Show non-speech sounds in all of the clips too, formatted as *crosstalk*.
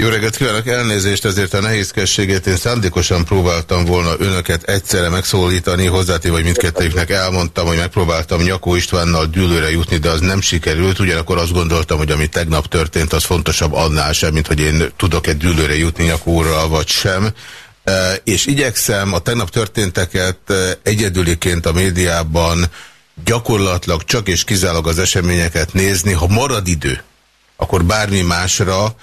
Jó reggelt kívánok, elnézést ezért a nehézkességét. Én szándékosan próbáltam volna önöket egyszerre megszólítani, hozzátéve, hogy mindkettőjüknek elmondtam, hogy megpróbáltam Nyakó Istvánnal dűlőre jutni, de az nem sikerült. Ugyanakkor azt gondoltam, hogy ami tegnap történt, az fontosabb annál sem, mint hogy én tudok-e dűlőre jutni Nyakóra, vagy sem. E, és igyekszem a tegnap történteket e, egyedüliként a médiában gyakorlatilag csak és kizárólag az eseményeket nézni. Ha marad idő, akkor bármi másra,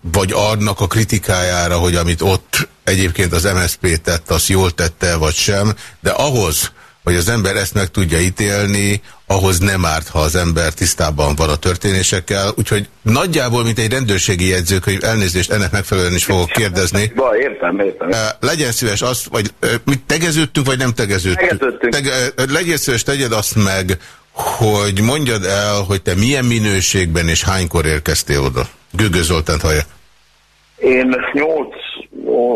vagy annak a kritikájára, hogy amit ott egyébként az MSZP tett, azt jól tette, vagy sem, de ahhoz, hogy az ember ezt meg tudja ítélni, ahhoz nem árt, ha az ember tisztában van a történésekkel. Úgyhogy nagyjából, mint egy rendőrségi jegyzőkönyv, elnézést ennek megfelelően is fogok kérdezni. Ba, értem, értem. Legyen szíves azt, vagy mit tegeződtünk, vagy nem tegeződtünk? Tegeződtünk. Tege, legyen szíves, tegyed azt meg, hogy mondjad el, hogy te milyen minőségben és hánykor érkeztél oda. Gőgő Zoltánt hallja. Én 8,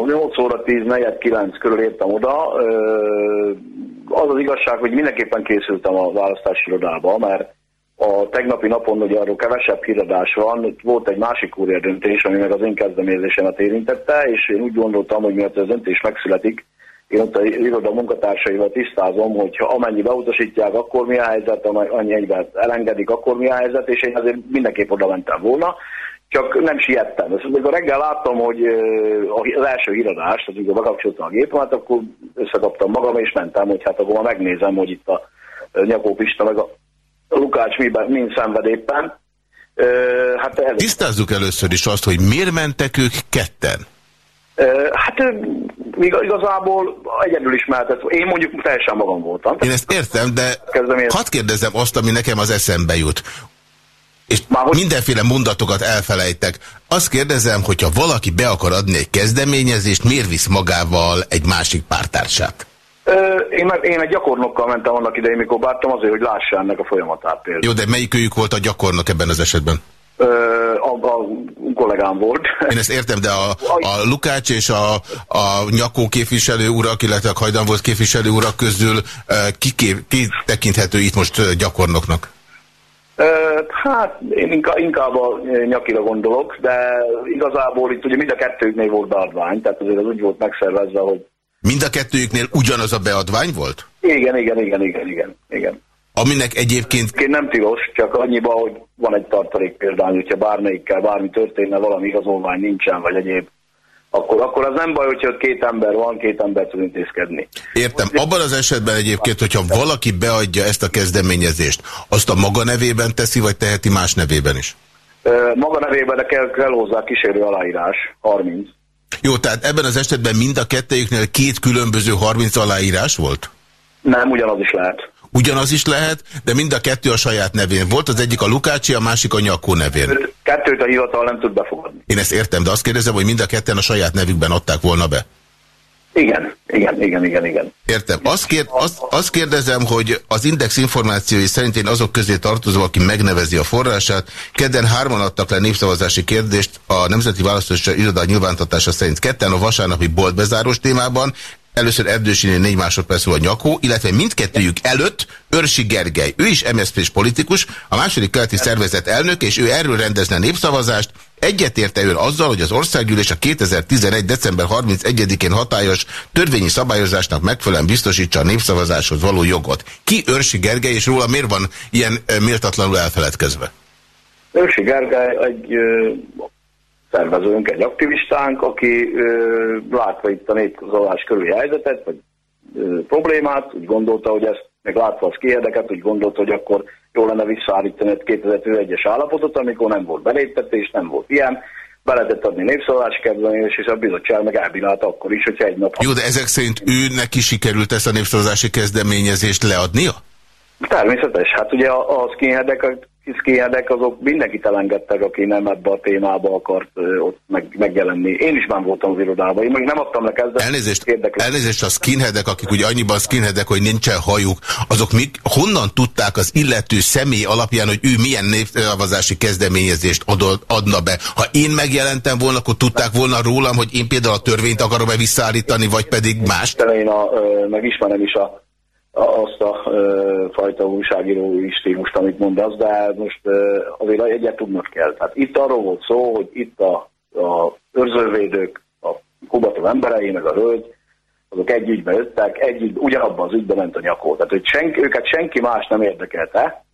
8 óra 10, 4, 9 körül értem oda. Az az igazság, hogy mindenképpen készültem a választási irodába, mert a tegnapi napon ugye arról kevesebb híradás van, volt egy másik kúrier döntés, ami meg az én kezdeményezésemet érintette, és én úgy gondoltam, hogy miatt az döntés megszületik, én ott a iroda munkatársaival tisztázom, hogy ha amennyi beutasítják, akkor mi a helyzet, annyi egyben elengedik, akkor mi a helyzet, és én azért mindenképp oda mentem volna csak nem siettem. Ezt amikor reggel láttam, hogy az első híradást, amikor bekapcsoltam a gépemet, akkor összekaptam magam, és mentem, hogy hát akkor megnézem, hogy itt a Nyakó Pista meg a Lukács miben, mind szenved éppen. Hát elég. Tisztázzuk először is azt, hogy miért mentek ők ketten? Hát igazából egyedül is mehetett. Én mondjuk teljesen magam voltam. Én ezt értem, de hadd kérdezem azt, ami nekem az eszembe jut és mindenféle mondatokat elfelejtek. Azt kérdezem, hogyha valaki be akar adni egy kezdeményezést, miért visz magával egy másik pártársát? én, én egy gyakornokkal mentem annak idején, mikor bártam azért, hogy lássa ennek a folyamatát például. Jó, de melyikőjük volt a gyakornok ebben az esetben? a, a kollégám volt. *laughs* Én ezt értem, de a, a Lukács és a, a Nyakó képviselő urak, illetve a Hajdan volt képviselő urak közül ki, ki tekinthető itt most gyakornoknak? Hát én inkább, inkább a nyakira gondolok, de igazából itt ugye mind a kettőknél volt beadvány, tehát azért az úgy volt megszervezve, hogy... Mind a kettőjüknél ugyanaz a beadvány volt? Igen, igen, igen, igen, igen. igen. Aminek egyébként... Én nem tilos, csak annyiba, hogy van egy tartalék például, hogyha bármelyikkel bármi történne, valami igazolvány nincsen, vagy egyéb akkor, akkor az nem baj, hogyha két ember van, két ember tud intézkedni. Értem. Abban az esetben egyébként, hogyha valaki beadja ezt a kezdeményezést, azt a maga nevében teszi, vagy teheti más nevében is? Maga nevében, de kell, kell hozzá kísérő aláírás, 30. Jó, tehát ebben az esetben mind a kettejüknél két különböző 30 aláírás volt? Nem, ugyanaz is lehet. Ugyanaz is lehet, de mind a kettő a saját nevén volt, az egyik a Lukácsi, a másik a Nyakó nevén. Kettőt a hivatal nem tud befogadni. Én ezt értem, de azt kérdezem, hogy mind a ketten a saját nevükben adták volna be. Igen, igen, igen, igen, igen. Értem. Azt, kér, azt, azt kérdezem, hogy az Index információi szerint én azok közé tartozom, aki megnevezi a forrását. Kedden hárman adtak le népszavazási kérdést a Nemzeti Választási Iroda nyilvántatása szerint ketten a vasárnapi boltbezárós témában, Először Erdősinél négy másodperc a nyakó, illetve mindkettőjük előtt Örsi Gergely. Ő is MSZP-s politikus, a második keleti szervezet elnök, és ő erről rendezne népszavazást. Egyetérte ön azzal, hogy az országgyűlés a 2011. december 31-én hatályos törvényi szabályozásnak megfelelően biztosítsa a népszavazáshoz való jogot. Ki Örsi Gergely, és róla miért van ilyen méltatlanul elfeledkezve? Őrsi Gergely egy szervezőnk, egy aktivistánk, aki ö, látva itt a népkozolás körüli helyzetet, vagy ö, problémát, úgy gondolta, hogy ezt meg látva az kiérdeket, úgy gondolta, hogy akkor jó lenne visszaállítani a 2001-es állapotot, amikor nem volt beléptetés, nem volt ilyen, be lehetett adni népszavazási kezdeményezés, és a bizottság meg elbírálta akkor is, hogyha egy nap... Jó, de ezek szerint ő neki sikerült ezt a népszavazási kezdeményezést leadnia? Természetes. Hát ugye a, a skinheadek skinheadek azok mindenkit elengedtek, aki nem ebbe a témába akart ö, ott meg, megjelenni. Én is már voltam az irodában, én még nem adtam le kezdet. Elnézést, elnézést a skinheadek, akik ugye annyiban skinheadek, hogy nincsen hajuk, azok mik, honnan tudták az illető személy alapján, hogy ő milyen népszavazási kezdeményezést adod, adna be? Ha én megjelentem volna, akkor tudták volna rólam, hogy én például a törvényt akarom-e visszaállítani, vagy pedig más? Én a, megismerem is a azt a ö, fajta újságírói stílust, amit mondasz, de most ö, azért egyet tudnak kell. Tehát itt arról volt szó, hogy itt a, a őrzővédők, a kubató emberei, meg a hölgy, azok egy ügybe jöttek, egy ügy, ugyanabban az ügybe ment a nyakó. Tehát hogy senki, őket senki más nem érdekelte,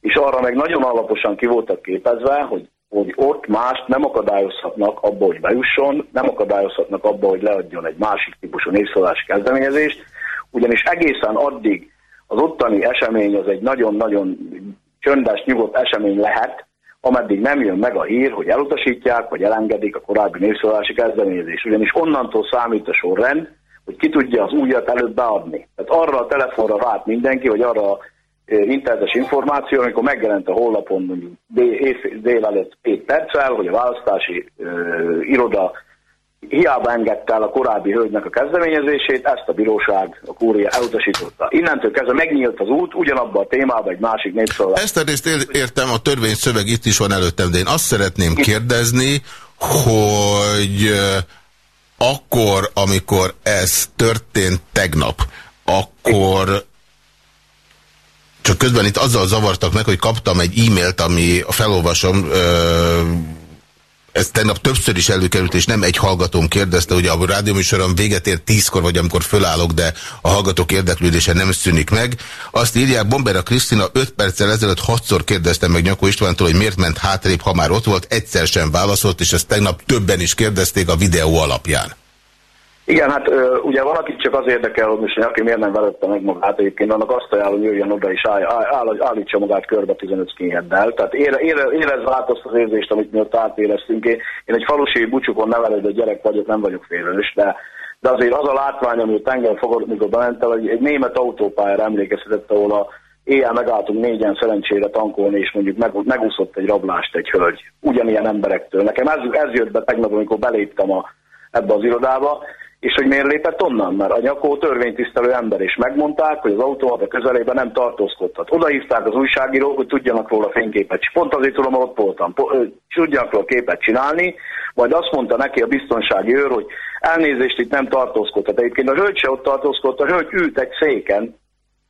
és arra meg nagyon alaposan ki voltak képezve, hogy, hogy ott mást nem akadályozhatnak abba, hogy bejusson, nem akadályozhatnak abba, hogy leadjon egy másik típusú népszólási kezdeményezést, ugyanis egészen addig az ottani esemény az egy nagyon-nagyon csöndes, nyugodt esemény lehet, ameddig nem jön meg a hír, hogy elutasítják, vagy elengedik a korábbi népszólási kezdeményezés. Ugyanis onnantól számít a sorrend, hogy ki tudja az újat előbb beadni. Tehát arra a telefonra várt mindenki, vagy arra a internetes információ, amikor megjelent a honlapon mondjuk délelőtt 7 perccel, hogy a választási ö, iroda hiába engedte el a korábbi hölgynek a kezdeményezését, ezt a bíróság, a kúria elutasította. Innentől kezdve megnyílt az út, ugyanabban a témában egy másik népszólás. Ezt a részt értem, a törvényszöveg itt is van előttem, de én azt szeretném kérdezni, hogy akkor, amikor ez történt tegnap, akkor csak közben itt azzal zavartak meg, hogy kaptam egy e-mailt, ami felolvasom, ez tegnap többször is előkerült, és nem egy hallgatón kérdezte, hogy a rádióműsorom véget ér tízkor, vagy amikor fölállok, de a hallgatók érdeklődése nem szűnik meg. Azt írják, Bombera Krisztina 5 perccel ezelőtt hatszor kérdeztem meg Nyakó Istvántól, hogy miért ment hátrébb, ha már ott volt, egyszer sem válaszolt, és ezt tegnap többen is kérdezték a videó alapján. Igen, hát ugye valakit csak az érdekel, hogy most aki miért nem velette meg magát, egyébként annak azt ajánlom, hogy jöjjön oda és áll, áll, állítsa magát körbe 15 skinheaddel. Tehát ére, ére, érezve az érzést, amit mi ott átéreztünk. Én, egy falusi bucsukon nevelődő gyerek vagyok, nem vagyok félős, de, de azért az a látvány, ami ott engem fogadott, mikor bementem, egy, egy német autópályára emlékeztetett, ahol a éjjel megálltunk négyen szerencsére tankolni, és mondjuk meg, megúszott egy rablást egy hölgy. Ugyanilyen emberektől. Nekem ez, ez jött be tegnap, amikor beléptem a, ebbe az irodába, és hogy miért lépett onnan? Mert a nyakó törvénytisztelő ember, és megmondták, hogy az autó a közelében nem tartózkodhat. Oda az újságírók, hogy tudjanak róla fényképet. Pont azért tudom, ott voltam. Tudjanak róla képet csinálni, majd azt mondta neki a biztonsági őr, hogy elnézést itt nem tartózkodhat. Egyébként a hölgy se ott tartózkodott, a hölgy ült egy széken,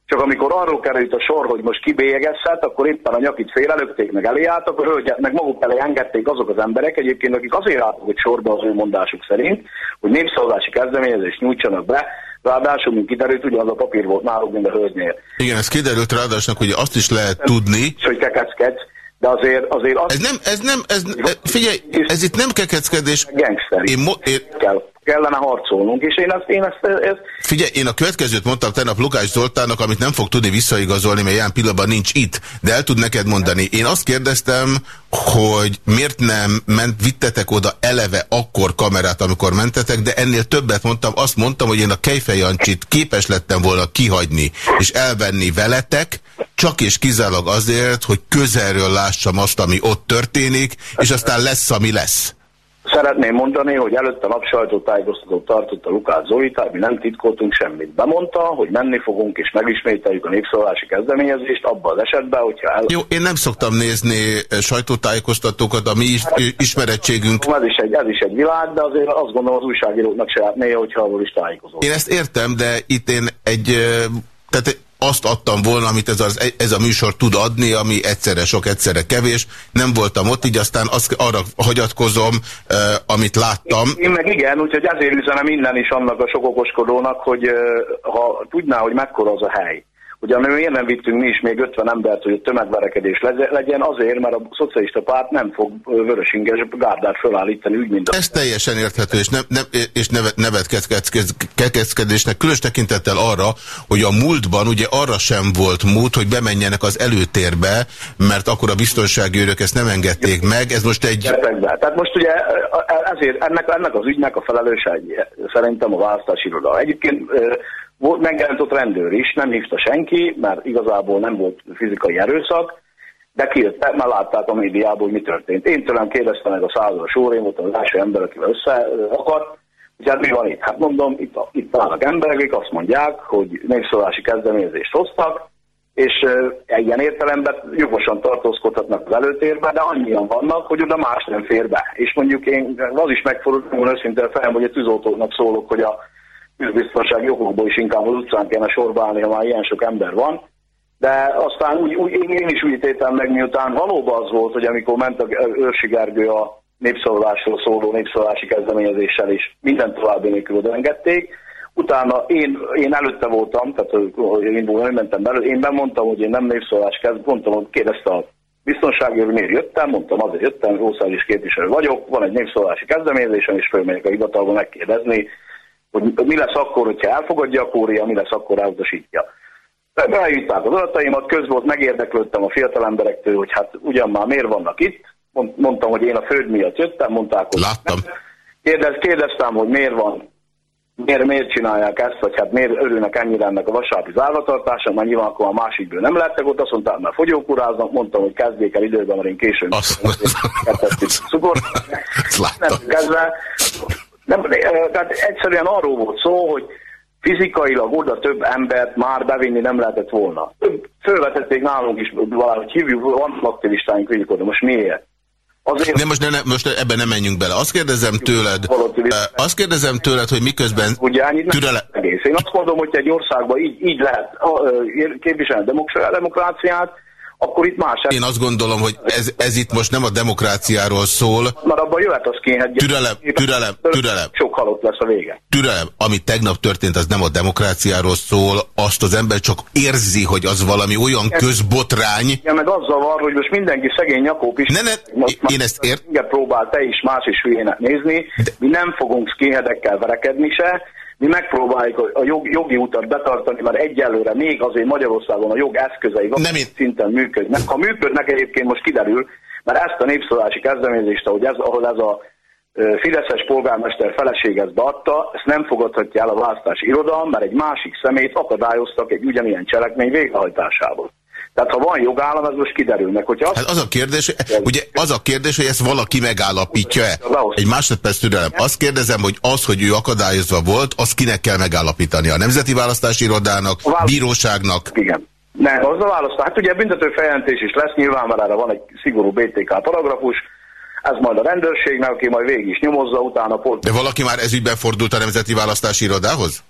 csak amikor arról került a sor, hogy most kibélyegezhet, akkor éppen a nyakit félrelökték, meg elé álltak, a hölgyet meg maguk elé engedték azok az emberek egyébként, akik azért álltak hogy sorba az ő mondásuk szerint, hogy népszavazási kezdeményezést nyújtsanak be, Ráadásul, mint kiderült, ugyanaz a papír volt náluk, mint a hölgynél. Igen, ez kiderült ráadásul, hogy azt is lehet tudni. Hogy kekeckedsz, de azért, azért az... Ez nem, ez nem, ez, figyelj, ez itt nem kekeckedés. Gangster. Én, mo én, kell kellene harcolnunk, és én ezt... Én ezt, ezt... Figyelj, én a következőt mondtam tegnap Lukács Zoltánnak, amit nem fog tudni visszaigazolni, mert ilyen pillanatban nincs itt, de el tud neked mondani. Én azt kérdeztem, hogy miért nem ment, vittetek oda eleve akkor kamerát, amikor mentetek, de ennél többet mondtam, azt mondtam, hogy én a Kejfej képes lettem volna kihagyni, és elvenni veletek, csak és kizárólag azért, hogy közelről lássam azt, ami ott történik, és aztán lesz, ami lesz. Szeretném mondani, hogy előtte nap sajtótájékoztatót tartott a Lukács Zolita, mi nem titkoltunk semmit. Bemondta, hogy menni fogunk és megismételjük a népszólási kezdeményezést abban az esetben, hogyha el... Jó, én nem szoktam nézni sajtótájékoztatókat, a mi is, hát, ismerettségünk... Ez is, egy, ez is egy világ, de azért azt gondolom az újságíróknak se néha, hogyha arról is tájékozódnak. Én ezt értem, de itt én egy... Eh, tehát azt adtam volna, amit ez, az, ez a műsor tud adni, ami egyszerre sok, egyszerre kevés. Nem voltam ott, így aztán azt, arra hagyatkozom, uh, amit láttam. Én, én meg igen, úgyhogy ezért üzenem innen is annak a sok okoskodónak, hogy uh, ha tudná, hogy mekkora az a hely, Ugye miért nem vittünk mi is még 50 embert, hogy a tömegverekedés legyen, azért, mert a szocialista párt nem fog vörösinges gárdát fölállítani, úgy, mint a... Ez teljesen érthető, és, ne, ne, és nevet, nevetkezkedésnek, különös tekintettel arra, hogy a múltban ugye arra sem volt mód, hogy bemenjenek az előtérbe, mert akkor a biztonsági őrök ezt nem engedték meg, ez most egy... Tehát most ugye ezért ennek, ennek az ügynek a felelőse szerintem a választási iroda. Egyébként volt, megjelent ott rendőr is, nem hívta senki, mert igazából nem volt fizikai erőszak, De kijöttek, mert látták a médiában, hogy mi történt. Én tőlem kérdeztem meg a százas úr, én voltam az első ember, akivel össze akart, hogy hát mi van itt? Hát mondom, itt, itt állnak emberek, akik azt mondják, hogy népszólási kezdeményezést hoztak, és uh, ilyen értelemben jogosan tartózkodhatnak az előtérben, de annyian vannak, hogy oda más nem fér be. És mondjuk én az is megfordult, hogy őszintén fel, hogy a tűzoltóknak szólok, hogy a tűzbiztonsági okokból is inkább az utcán kellene sorba állni, ha már ilyen sok ember van. De aztán úgy, úgy, én is úgy ítéltem meg, miután valóban az volt, hogy amikor ment a Őrsi Gergő a népszavazásról szóló népszavazási kezdeményezéssel is minden további nélkül odaengedték, Utána én, én előtte voltam, tehát hogy nem mentem belőle, én bemondtam, hogy én nem népszólás kezd, mondtam, hogy kérdezte a biztonsági hogy miért jöttem, mondtam, azért jöttem, országos képviselő vagyok, van egy népszólási kezdeményezésem, és fölmegyek a hivatalba megkérdezni, hogy mi lesz akkor, hogyha elfogadja a kória, mi lesz akkor elutasítja. Beállították az adataimat, közben ott megérdeklődtem a fiatal emberektől, hogy hát ugyan már miért vannak itt, mondtam, hogy én a föld miatt jöttem, mondták, hogy Láttam. Kérdez, kérdeztem, hogy miért van miért, miért csinálják ezt, vagy hát miért örülnek ennyire ennek a vasárpi zárvatartása, mert nyilván akkor a másikből nem lettek ott, azt mondták, mert fogyókúráznak, mondtam, hogy kezdjék el időben, mert én későn cukor. Nem kezdve. Nem, tehát egyszerűen arról volt szó, hogy fizikailag oda több embert már bevinni nem lehetett volna. Fölvetették nálunk is, valahogy hívjuk, van aktivistáink oda, most miért? Azért... Nem, most, ne, most ebben nem menjünk bele. Azt kérdezem tőled, azt kérdezem tőled, hogy miközben türele... Egész. Én azt mondom, hogy egy országban így, így lehet képviselni a demokráciát, akkor itt más. Én azt gondolom, hogy ez, ez itt most nem a demokráciáról szól. Mert abban jöhet az kénhet. Türelem, türelem, türelem. Sok halott lesz a vége. Türelem, ami tegnap történt, az nem a demokráciáról szól, azt az ember csak érzi, hogy az valami olyan közbotrány. Ja, meg azzal van, hogy most mindenki szegény nyakóp is. Ne, ne, most én ezt ért. Igen, próbál te is más is hülyének nézni. De... Mi nem fogunk skinheadekkel verekedni se mi megpróbáljuk a jog, jogi utat betartani, mert egyelőre még azért Magyarországon a jog eszközei nem szinten működnek. Ha működnek egyébként most kiderül, mert ezt a népszólási kezdeményezést, ahogy ez, ahol ez a Fideszes polgármester feleség ezt beadta, ezt nem fogadhatja el a választási irodalom, mert egy másik szemét akadályoztak egy ugyanilyen cselekmény végrehajtásából. Tehát ha van jogállam, ez most kiderülnek. Hogyha azt... Hát az a kérdés, ugye az a kérdés, hogy ezt valaki megállapítja-e? Egy másodperc türelem. Azt kérdezem, hogy az, hogy ő akadályozva volt, az kinek kell megállapítani? A Nemzeti Választási Irodának, a választ... bíróságnak? Igen. Ne, az a választ. Hát ugye büntető feljelentés is lesz, nyilván már erre van egy szigorú BTK paragrafus, ez majd a rendőrségnek, aki majd végig is nyomozza, utána... Pont... De valaki már ezügyben fordult a Nemzeti Választási Irodához?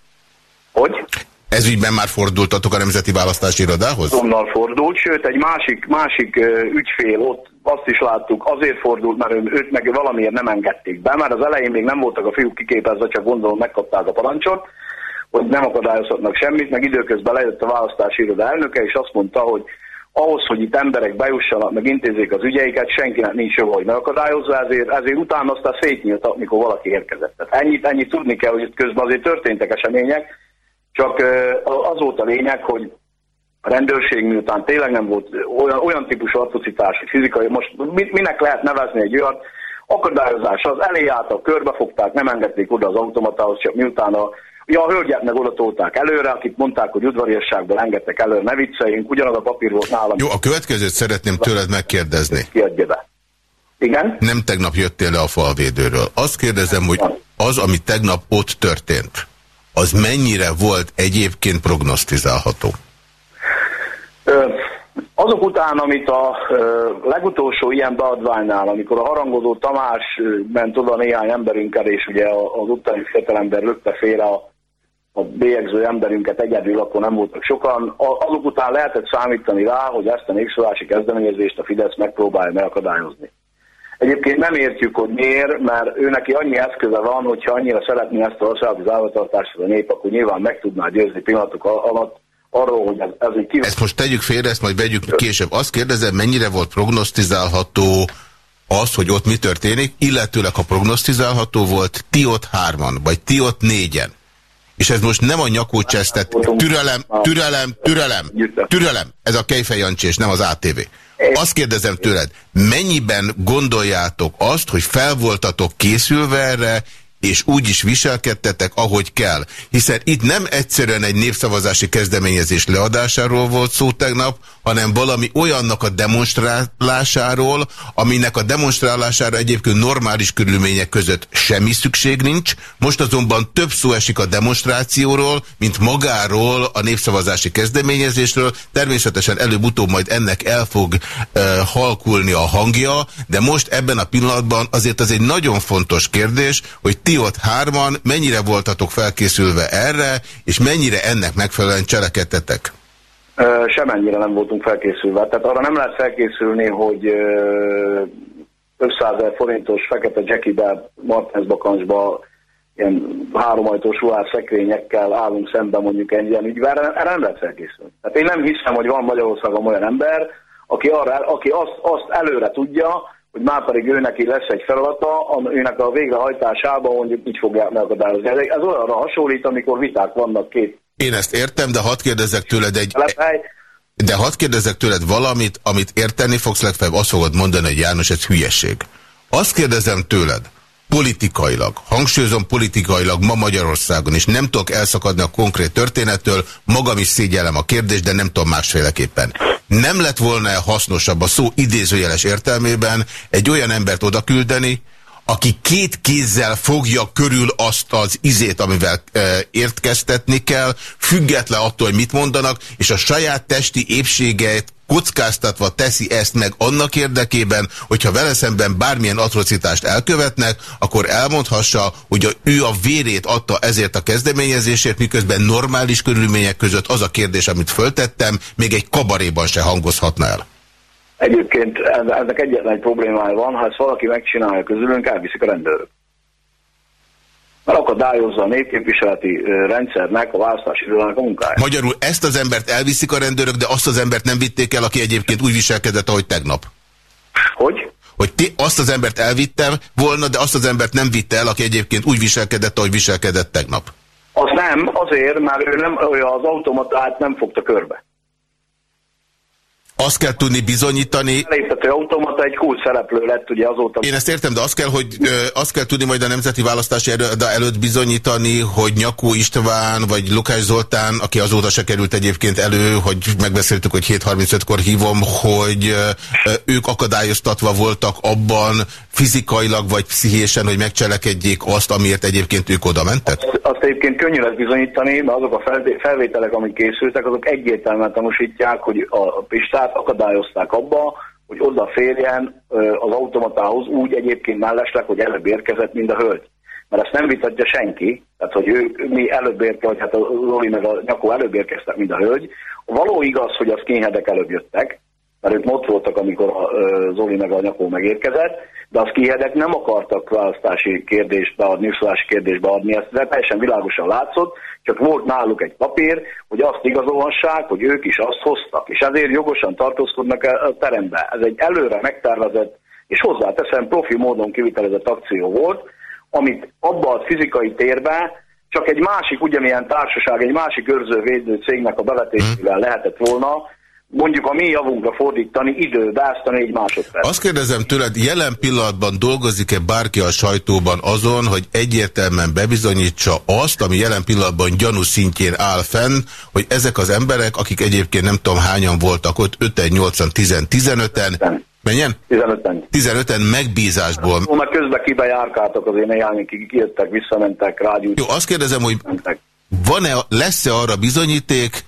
Hogy? Ez ügyben már fordultatok a Nemzeti Választási Irodához? Azonnal fordult, sőt egy másik, másik ügyfél ott azt is láttuk, azért fordult, mert őt meg valamiért nem engedték be, mert az elején még nem voltak a fiúk kiképezve, csak gondolom megkapták a parancsot, hogy nem akadályozhatnak semmit, meg időközben lejött a választási iroda elnöke, és azt mondta, hogy ahhoz, hogy itt emberek bejussanak, meg intézzék az ügyeiket, senkinek nincs joga, hogy megakadályozza, ezért, ezért utána aztán szétnyílt, amikor valaki érkezett. Tehát ennyit, ennyit tudni kell, hogy közben azért történtek események, csak az volt a lényeg, hogy a rendőrség miután tényleg nem volt olyan, olyan típusú atrocitás, hogy fizikai, most minek lehet nevezni egy olyan akadályozás, az elé álltak, körbefogták, nem engedték oda az automatához, csak miután a Ja, a hölgyet meg oda tolták előre, akik mondták, hogy udvariasságból engedtek előre, ne vicceljünk, ugyanaz a papír volt nálam. Jó, a következőt szeretném tőled megkérdezni. Kiadja be. Igen? Nem tegnap jöttél le a falvédőről. Azt kérdezem, hogy az, ami tegnap ott történt, az mennyire volt egyébként prognosztizálható? Azok után, amit a legutolsó ilyen beadványnál, amikor a harangozó Tamás ment oda néhány emberünkkel, és ugye az utáni fiatalember lökte félre a, a bélyegző emberünket egyedül, akkor nem voltak sokan. Azok után lehetett számítani rá, hogy ezt a népszólási kezdeményezést a Fidesz megpróbálja megakadályozni. Egyébként nem értjük, hogy miért, mert ő neki annyi eszköze van, hogyha annyira szeretné ezt a országos zállatartást a nép, akkor nyilván meg tudná győzni pillanatok alatt arról, hogy ez, ez egy Ezt most tegyük félre, ezt majd vegyük később. Azt kérdezem, mennyire volt prognosztizálható az, hogy ott mi történik, illetőleg ha prognosztizálható volt, ti ott hárman, vagy ti ott négyen. És ez most nem a nyakócsesztet, türelem, türelem, türelem, türelem, ez a Kejfej Jancsi, és nem az ATV. Azt kérdezem tőled, mennyiben gondoljátok azt, hogy fel voltatok készülve erre, és úgy is viselkedtetek, ahogy kell. Hiszen itt nem egyszerűen egy népszavazási kezdeményezés leadásáról volt szó tegnap, hanem valami olyannak a demonstrálásáról, aminek a demonstrálására egyébként normális körülmények között semmi szükség nincs. Most azonban több szó esik a demonstrációról, mint magáról a népszavazási kezdeményezésről. Természetesen előbb-utóbb majd ennek el fog uh, halkulni a hangja, de most ebben a pillanatban azért az egy nagyon fontos kérdés, hogy ti ott hárman mennyire voltatok felkészülve erre, és mennyire ennek megfelelően cselekedtetek? Semennyire nem voltunk felkészülve. Tehát arra nem lehet felkészülni, hogy 500 forintos fekete jackibe, Martens bakancsba, ilyen háromajtós szekrényekkel állunk szemben mondjuk egy ilyen ügyvel, erre nem lehet felkészülni. Tehát én nem hiszem, hogy van Magyarországon olyan ember, aki, arra, aki azt, azt előre tudja, hogy már pedig ő neki lesz egy feladata, őnek a végrehajtásában mondjuk így fogják megakadályozni. Ez, ez olyanra hasonlít, amikor viták vannak két. Én ezt értem, de hadd kérdezzek tőled egy... De hadd kérdezzek tőled valamit, amit érteni fogsz, legfeljebb azt fogod mondani, hogy János, ez hülyeség. Azt kérdezem tőled, politikailag, hangsúlyozom politikailag ma Magyarországon, és nem tudok elszakadni a konkrét történettől, magam is szégyellem a kérdést, de nem tudom másféleképpen. Nem lett volna -e hasznosabb a szó idézőjeles értelmében egy olyan embert oda küldeni, aki két kézzel fogja körül azt az izét, amivel e, értkeztetni kell, független attól, hogy mit mondanak, és a saját testi épségeit kockáztatva teszi ezt meg annak érdekében, hogyha vele szemben bármilyen atrocitást elkövetnek, akkor elmondhassa, hogy ő a vérét adta ezért a kezdeményezésért, miközben normális körülmények között az a kérdés, amit föltettem, még egy kabaréban se hangozhatna el. Egyébként ennek egyetlen egy problémája van, ha ezt valaki megcsinálja közülünk, elviszik a rendőrök. Mert akadályozza a népképviseleti rendszernek, a választási időnek a munkáját. Magyarul ezt az embert elviszik a rendőrök, de azt az embert nem vitték el, aki egyébként úgy viselkedett, ahogy tegnap. Hogy? Hogy ti azt az embert elvittem volna, de azt az embert nem vitte el, aki egyébként úgy viselkedett, ahogy viselkedett tegnap. Az nem, azért, mert ő nem, az automatát nem fogta körbe. Azt kell tudni bizonyítani... Léptető automata egy cool szereplő lett ugye azóta. Én ezt értem, de azt kell, hogy azt kell tudni majd a Nemzeti Választási Erőda előtt bizonyítani, hogy Nyakó István vagy Lukás Zoltán, aki azóta se került egyébként elő, hogy megbeszéltük, hogy 7.35-kor hívom, hogy ők akadályoztatva voltak abban fizikailag vagy pszichésen, hogy megcselekedjék azt, amiért egyébként ők oda mentek? Azt, azt egyébként könnyű lesz bizonyítani, mert azok a felvételek, amik készültek, azok egyértelműen tanúsítják, hogy a Pistát akadályozták abba, hogy odaférjen az automatához úgy egyébként mellesleg, hogy előbb érkezett, mint a hölgy. Mert ezt nem vitatja senki, tehát hogy ő, mi előbb érkezett, vagy hát a Zoli meg a Nyakó előbb érkeztek, mint a hölgy. Való igaz, hogy az kényhedek előbb jöttek, mert ők ott voltak, amikor a Zoli meg a Nyakó megérkezett, de az kihedek nem akartak választási kérdést beadni, népszólási kérdést beadni, ezt teljesen világosan látszott, csak volt náluk egy papír, hogy azt igazolhassák, hogy ők is azt hoztak, és ezért jogosan tartózkodnak a terembe. Ez egy előre megtervezett, és hozzáteszem profi módon kivitelezett akció volt, amit abba a fizikai térbe csak egy másik ugyanilyen társaság, egy másik őrzővédő cégnek a bevetésével lehetett volna mondjuk a mi javunkra fordítani a négy másodperc. Azt kérdezem tőled, jelen pillanatban dolgozik-e bárki a sajtóban azon, hogy egyértelműen bebizonyítsa azt, ami jelen pillanatban gyanú szintjén áll fenn, hogy ezek az emberek, akik egyébként nem tudom hányan voltak ott, 5-en, 8-an, 10-15-en, Menjen? 15-en. 15-en megbízásból. Ó, mert közben kibe járkáltak azért néhány, akik kijöttek, visszamentek, rágyújtottak. Jó, azt kérdezem, hogy van-e, lesz-e arra bizonyíték,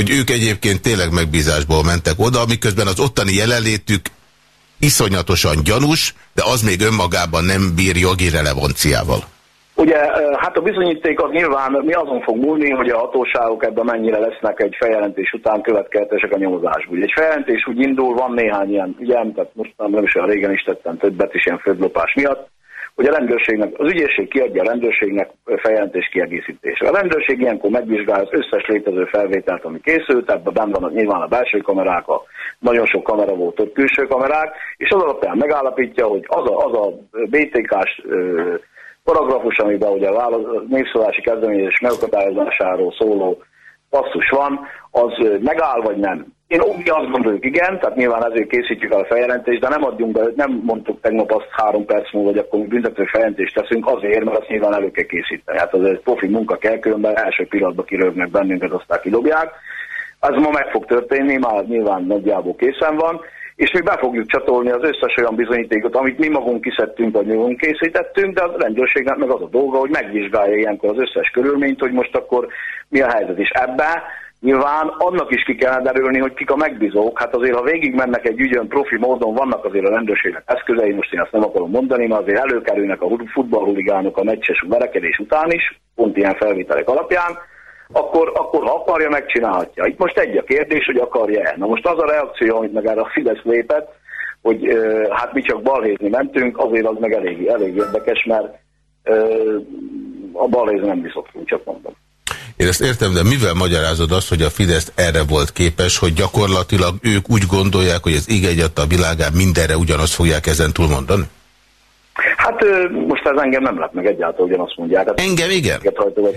hogy ők egyébként tényleg megbízásból mentek oda, miközben az ottani jelenlétük iszonyatosan gyanús, de az még önmagában nem bír jogi relevanciával. Ugye, hát a bizonyíték az nyilván mi azon fog múlni, hogy a hatóságok ebben mennyire lesznek egy feljelentés után következetesek a nyomozásból. Egy feljelentés úgy indul, van néhány ilyen ügyem, tehát most nem is olyan régen is tettem többet is ilyen földlopás miatt, hogy a rendőrségnek, az ügyészség kiadja a rendőrségnek feljelentés kiegészítésre. A rendőrség ilyenkor megvizsgálja az összes létező felvételt, ami készült, ebben benne vannak nyilván a belső kamerák, a nagyon sok kamera volt ott külső kamerák, és az alapján megállapítja, hogy az a, az a BTK-s paragrafus, amiben ugye a népszólási kezdeményezés megakadályozásáról szóló passzus van, az megáll vagy nem. Én úgy azt gondoljuk, igen, tehát nyilván ezért készítjük el a feljelentést, de nem adjunk, nem mondtuk tegnap azt három perc múlva, hogy akkor büntető feljelentést teszünk azért, mert azt nyilván elő kell készíteni. Hát az egy profi munka kell, különben első pillanatban kirögnek bennünket, aztán kidobják. Ez ma meg fog történni, már nyilván nagyjából készen van, és mi be fogjuk csatolni az összes olyan bizonyítékot, amit mi magunk kiszedtünk, vagy magunk készítettünk, de a rendőrségnek meg az a dolga, hogy megvizsgálja ilyenkor az összes körülményt, hogy most akkor mi a helyzet. És ebbe Nyilván annak is ki kell derülni, hogy kik a megbízók. Hát azért, ha végig mennek egy ügyön profi módon, vannak azért a rendőrségnek eszközei, most én ezt nem akarom mondani, mert azért előkerülnek a futballhuligánok a meccses verekedés után is, pont ilyen felvételek alapján, akkor, akkor ha akarja, megcsinálhatja. Itt most egy a kérdés, hogy akarja-e. Na most az a reakció, amit meg erre a Fidesz lépett, hogy ö, hát mi csak balhézni mentünk, azért az meg elég, elég érdekes, mert ö, a balhézni nem mi szoktunk, csak mondom. Én ezt értem, de mivel magyarázod azt, hogy a Fidesz erre volt képes, hogy gyakorlatilag ők úgy gondolják, hogy az ég a világán mindenre ugyanazt fogják ezen túlmondani? Hát most ez engem nem lett meg egyáltalán, ugyanazt mondják. Hát engem igen.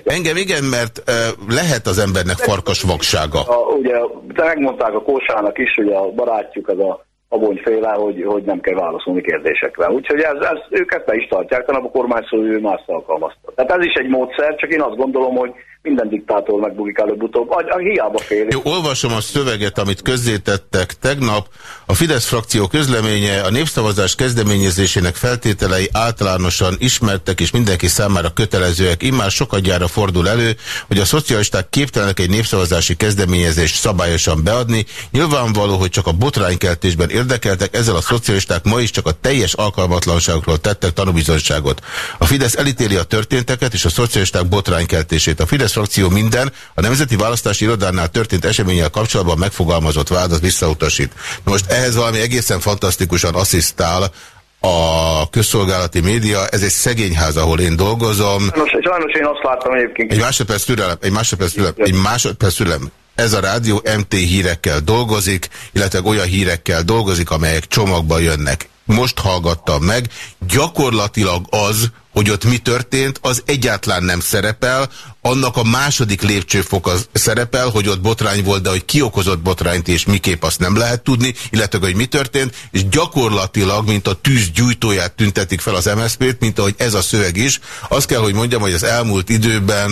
Engem igen, mert lehet az embernek farkas vaksága. A, ugye, de megmondták a Kósának is, hogy a barátjuk az a abonyféle, hogy, hogy nem kell válaszolni kérdésekre. Úgyhogy ez, ez, ők ezt be is tartják, tanap a kormányszó ő más alkalmazta. Tehát ez is egy módszer, csak én azt gondolom, hogy minden diktátor megbukik előbb-utóbb. A, a hiába fél. Jó, olvasom a szöveget, amit közzétettek tegnap. A Fidesz frakció közleménye a népszavazás kezdeményezésének feltételei általánosan ismertek és mindenki számára kötelezőek. Immár sokadjára fordul elő, hogy a szocialisták képtelenek egy népszavazási kezdeményezést szabályosan beadni. Nyilvánvaló, hogy csak a botránykeltésben érdekeltek, ezzel a szocialisták ma is csak a teljes alkalmatlanságokról tettek tanúbizonyságot. A Fidesz elítéli a történteket és a szocialisták botránykeltését. A Fidesz frakció minden a Nemzeti Választási Irodánál történt eseménnyel kapcsolatban megfogalmazott vádat visszautasít. Most ehhez valami egészen fantasztikusan asszisztál a közszolgálati média, ez egy szegényház, ahol én dolgozom. Sajnos, sajnos én azt láttam egyébként. Egy másodperc türelem, egy másodperc türelem, egy másodperc türelem. Ez a rádió MT hírekkel dolgozik, illetve olyan hírekkel dolgozik, amelyek csomagba jönnek. Most hallgattam meg, gyakorlatilag az, hogy ott mi történt, az egyáltalán nem szerepel. Annak a második lépcsőfok az szerepel, hogy ott botrány volt, de hogy ki okozott botrányt és miképp azt nem lehet tudni, illetve hogy mi történt, és gyakorlatilag, mint a tűz gyújtóját tüntetik fel az MSZP-t, mint ahogy ez a szöveg is. Azt kell, hogy mondjam, hogy az elmúlt időben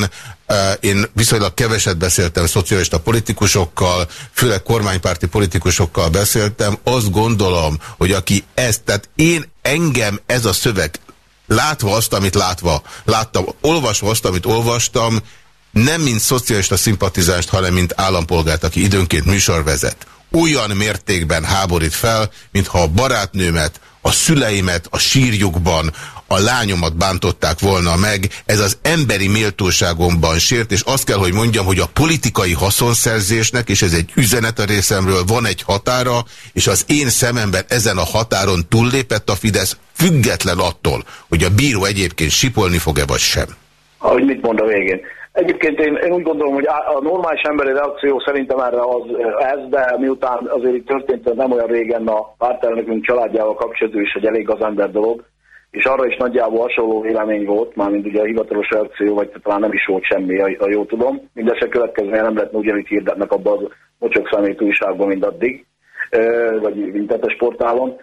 uh, én viszonylag keveset beszéltem szocialista politikusokkal, főleg kormánypárti politikusokkal beszéltem. Azt gondolom, hogy aki ezt, tehát én engem ez a szöveg látva azt, amit látva, láttam, olvasva azt, amit olvastam, nem mint szocialista szimpatizást, hanem mint állampolgárt, aki időnként műsor vezet. Olyan mértékben háborít fel, mintha a barátnőmet, a szüleimet a sírjukban, a lányomat bántották volna meg, ez az emberi méltóságomban sért, és azt kell, hogy mondjam, hogy a politikai haszonszerzésnek, és ez egy üzenet a részemről, van egy határa, és az én szememben ezen a határon túllépett a Fidesz, független attól, hogy a bíró egyébként sipolni fog-e vagy sem. Ahogy mit mond a végén. Egyébként én, én úgy gondolom, hogy a normális emberi reakció szerintem erre az ez, de miután azért itt történt nem olyan régen a pártelnökünk családjával kapcsolatban is egy elég az ember dolog, és arra is nagyjából hasonló vélemény volt, mármint ugye a hivatalos reakció, vagy talán nem is volt semmi, ha jól tudom. Mindese következménye nem lehetne ugyanúgy hirdetnek abban az mocsok szemét újságban, mint addig, vagy vintetes portálon.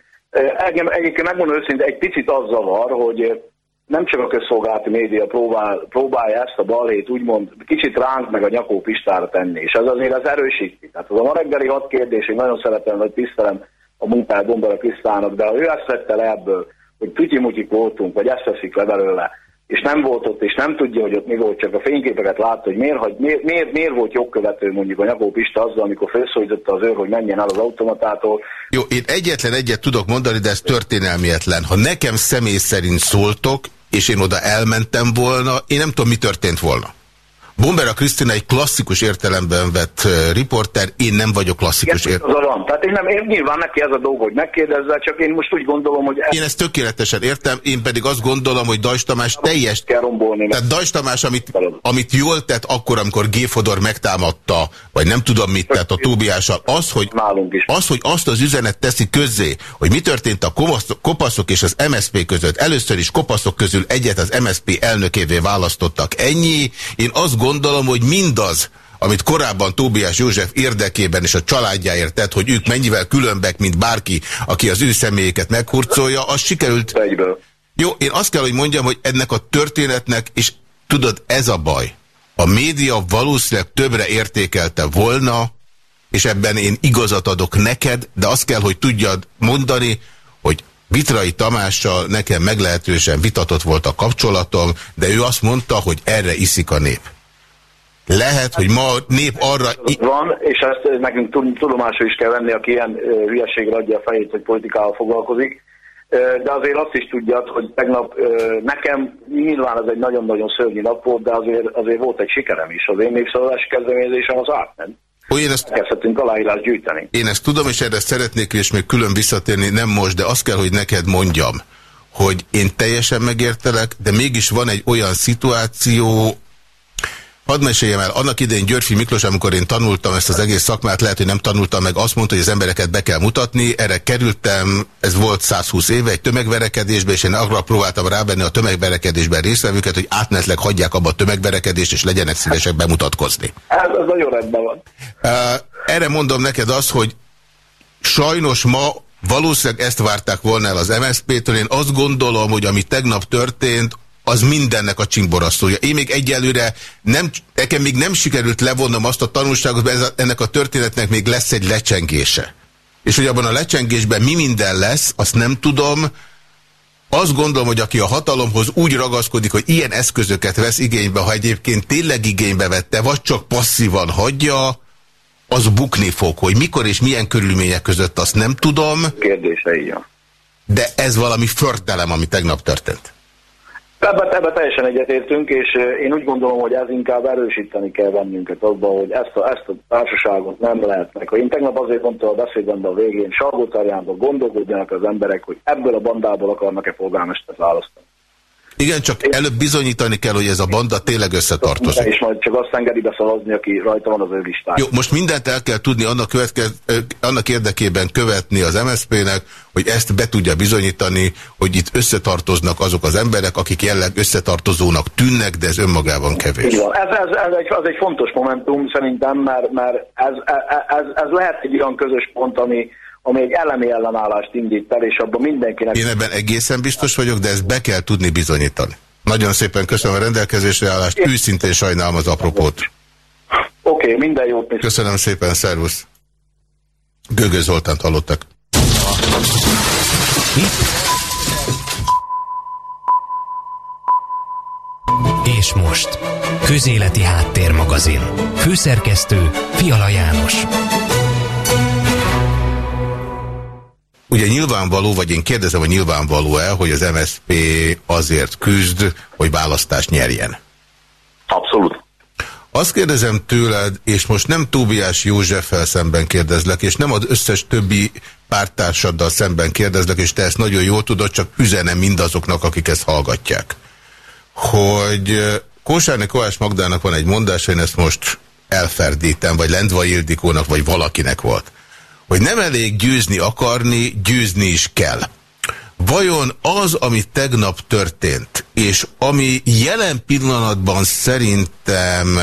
Engem egyébként megmondom őszintén, egy picit az zavar, hogy nem csak a közszolgálati média próbál, próbálja ezt a balhét úgymond kicsit ránk meg a nyakó pistára tenni, és ez azért az erősíti. Tehát az a ma reggeli hat kérdés, én nagyon szeretem, hogy tisztelem a munkát Bombara Krisztának, de ha ő ezt vette le ebből, hogy tutyimutyik voltunk, vagy ezt veszik le belőle, és nem volt ott, és nem tudja, hogy ott mi volt, csak a fényképeket látta, hogy miért, hogy miért, miért, miért volt jogkövető mondjuk a Nyakó Pista azzal, amikor felszólította az őr, hogy menjen el az automatától. Jó, én egyetlen egyet tudok mondani, de ez történelmietlen. Ha nekem személy szerint szóltok, és én oda elmentem volna, én nem tudom, mi történt volna. Bombera Krisztina egy klasszikus értelemben vett riporter, én nem vagyok klasszikus értelemben. Tehát én, nem, én nyilván neki ez a dolog, hogy megkérdezze, csak én most úgy gondolom, hogy... Ez... Én ezt tökéletesen értem, én pedig azt gondolom, hogy Dajs Tamás teljes... Kell rombolni. Tehát Dajs Tamás, amit, amit jól tett akkor, amikor G. Fodor megtámadta, vagy nem tudom mit tett a Tóbiással, az, hogy, az, hogy azt az üzenet teszi közzé, hogy mi történt a kopaszok és az MSP között. Először is kopaszok közül egyet az MSP elnökévé választottak. Ennyi. Én azt gondolom, gondolom, hogy mindaz, amit korábban Tóbiás József érdekében és a családjáért tett, hogy ők mennyivel különbek, mint bárki, aki az ő személyeket meghurcolja, az sikerült... Egyből. Jó, én azt kell, hogy mondjam, hogy ennek a történetnek, és tudod, ez a baj. A média valószínűleg többre értékelte volna, és ebben én igazat adok neked, de azt kell, hogy tudjad mondani, hogy Vitrai Tamással nekem meglehetősen vitatott volt a kapcsolatom, de ő azt mondta, hogy erre iszik a nép. Lehet, hogy ma a nép arra... Van, és ezt nekünk tudomásul is kell venni, aki ilyen hülyeségre adja a fejét, hogy politikával foglalkozik. De azért azt is tudjad, hogy tegnap nekem nyilván ez egy nagyon-nagyon szörnyű nap volt, de azért, azért volt egy sikerem is. Az én népszavazási kezdeményezésem az átment. Ó, én ezt, Kezdhetünk aláírás gyűjteni. Én ezt tudom, és erre szeretnék és még külön visszatérni, nem most, de azt kell, hogy neked mondjam, hogy én teljesen megértelek, de mégis van egy olyan szituáció, Hadd meséljem el, annak idején Györfi Miklós, amikor én tanultam ezt az egész szakmát, lehet, hogy nem tanultam meg, azt mondta, hogy az embereket be kell mutatni, erre kerültem, ez volt 120 éve egy tömegverekedésbe, és én arra próbáltam rábenni a tömegverekedésben résztvevőket, hogy átmenetleg hagyják abba a tömegverekedést, és legyenek szívesek bemutatkozni. Ez, ez nagyon rendben van. Erre mondom neked azt, hogy sajnos ma valószínűleg ezt várták volna el az MSZP-től. Én azt gondolom, hogy ami tegnap történt, az mindennek a csinkborasztója. Én még egyelőre nem, nekem még nem sikerült levonnom azt a tanulságot, mert ennek a történetnek még lesz egy lecsengése. És hogy abban a lecsengésben mi minden lesz, azt nem tudom. Azt gondolom, hogy aki a hatalomhoz úgy ragaszkodik, hogy ilyen eszközöket vesz igénybe, ha egyébként tényleg igénybe vette, vagy csak passzívan hagyja, az bukni fog. Hogy mikor és milyen körülmények között, azt nem tudom. Kérdése, igen. De ez valami förtelem, ami tegnap történt. Ebben, ebben teljesen egyetértünk, és én úgy gondolom, hogy ez inkább erősíteni kell bennünket abban, hogy ezt a, ezt a társaságot nem lehetnek. Én tegnap azért mondtam a beszédben a végén, Salgótarjánban gondolkodjanak az emberek, hogy ebből a bandából akarnak-e polgármestert választani. Igen, csak előbb bizonyítani kell, hogy ez a banda tényleg összetartozik. És majd csak azt engedi beszalazni, aki rajta van az ő listáján. Jó, most mindent el kell tudni annak, követke, annak érdekében követni az MSZP-nek, hogy ezt be tudja bizonyítani, hogy itt összetartoznak azok az emberek, akik jelleg összetartozónak tűnnek, de ez önmagában kevés. Igen, ez, ez, ez, egy, az egy fontos momentum szerintem, mert, mert ez, ez, ez lehet egy olyan közös pont, ami, ami egy elemi ellenállást indít el, és abban mindenkinek... Én ebben egészen biztos vagyok, de ezt be kell tudni bizonyítani. Nagyon szépen köszönöm a rendelkezésre állást, Én... őszintén sajnálom az apropót. Oké, okay, minden jót. Köszönöm szépen, szervusz. Gögő Zoltánt hallottak. És most, Közéleti Háttérmagazin. Főszerkesztő Fiala János. Ugye nyilvánvaló, vagy én kérdezem, hogy nyilvánvaló-e, hogy az MSZP azért küzd, hogy választást nyerjen? Abszolút. Azt kérdezem tőled, és most nem Tóbiás Józseffel szemben kérdezlek, és nem az összes többi pártársaddal szemben kérdezlek, és te ezt nagyon jól tudod, csak üzenem mindazoknak, akik ezt hallgatják. Hogy Kósárni Kovács Magdának van egy mondás, én ezt most elferdítem, vagy Lendva Ildikónak, vagy valakinek volt hogy nem elég győzni akarni, győzni is kell. Vajon az, ami tegnap történt, és ami jelen pillanatban szerintem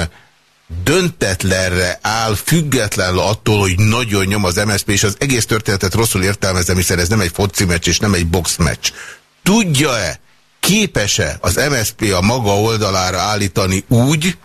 döntetlenre áll, függetlenül attól, hogy nagyon nyom az MSZP, és az egész történetet rosszul értelmezem, hiszen ez nem egy foci meccs, és nem egy boxmeccs. Tudja-e, képes-e az MSZP a maga oldalára állítani úgy,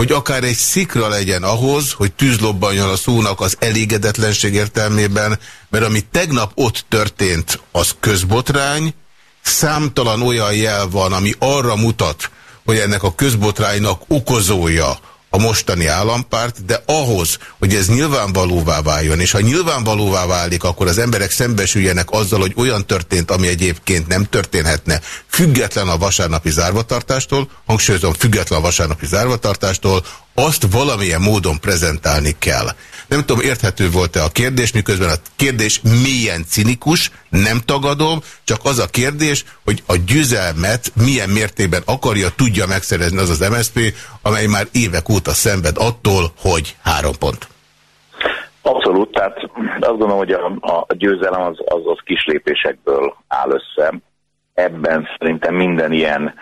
hogy akár egy szikra legyen ahhoz, hogy tűzlobbanjon a szónak az elégedetlenség értelmében, mert ami tegnap ott történt, az közbotrány, számtalan olyan jel van, ami arra mutat, hogy ennek a közbotránynak okozója a mostani állampárt, de ahhoz, hogy ez nyilvánvalóvá váljon, és ha nyilvánvalóvá válik, akkor az emberek szembesüljenek azzal, hogy olyan történt, ami egyébként nem történhetne, független a vasárnapi zárvatartástól, hangsúlyozom, független a vasárnapi zárvatartástól, azt valamilyen módon prezentálni kell. Nem tudom, érthető volt-e a kérdés, miközben a kérdés mélyen cinikus, nem tagadom, csak az a kérdés, hogy a győzelmet milyen mértékben akarja, tudja megszerezni az az MSZP, amely már évek óta szenved attól, hogy három pont. Abszolút, tehát azt gondolom, hogy a, a győzelem az, az, az kis lépésekből áll össze. Ebben szerintem minden ilyen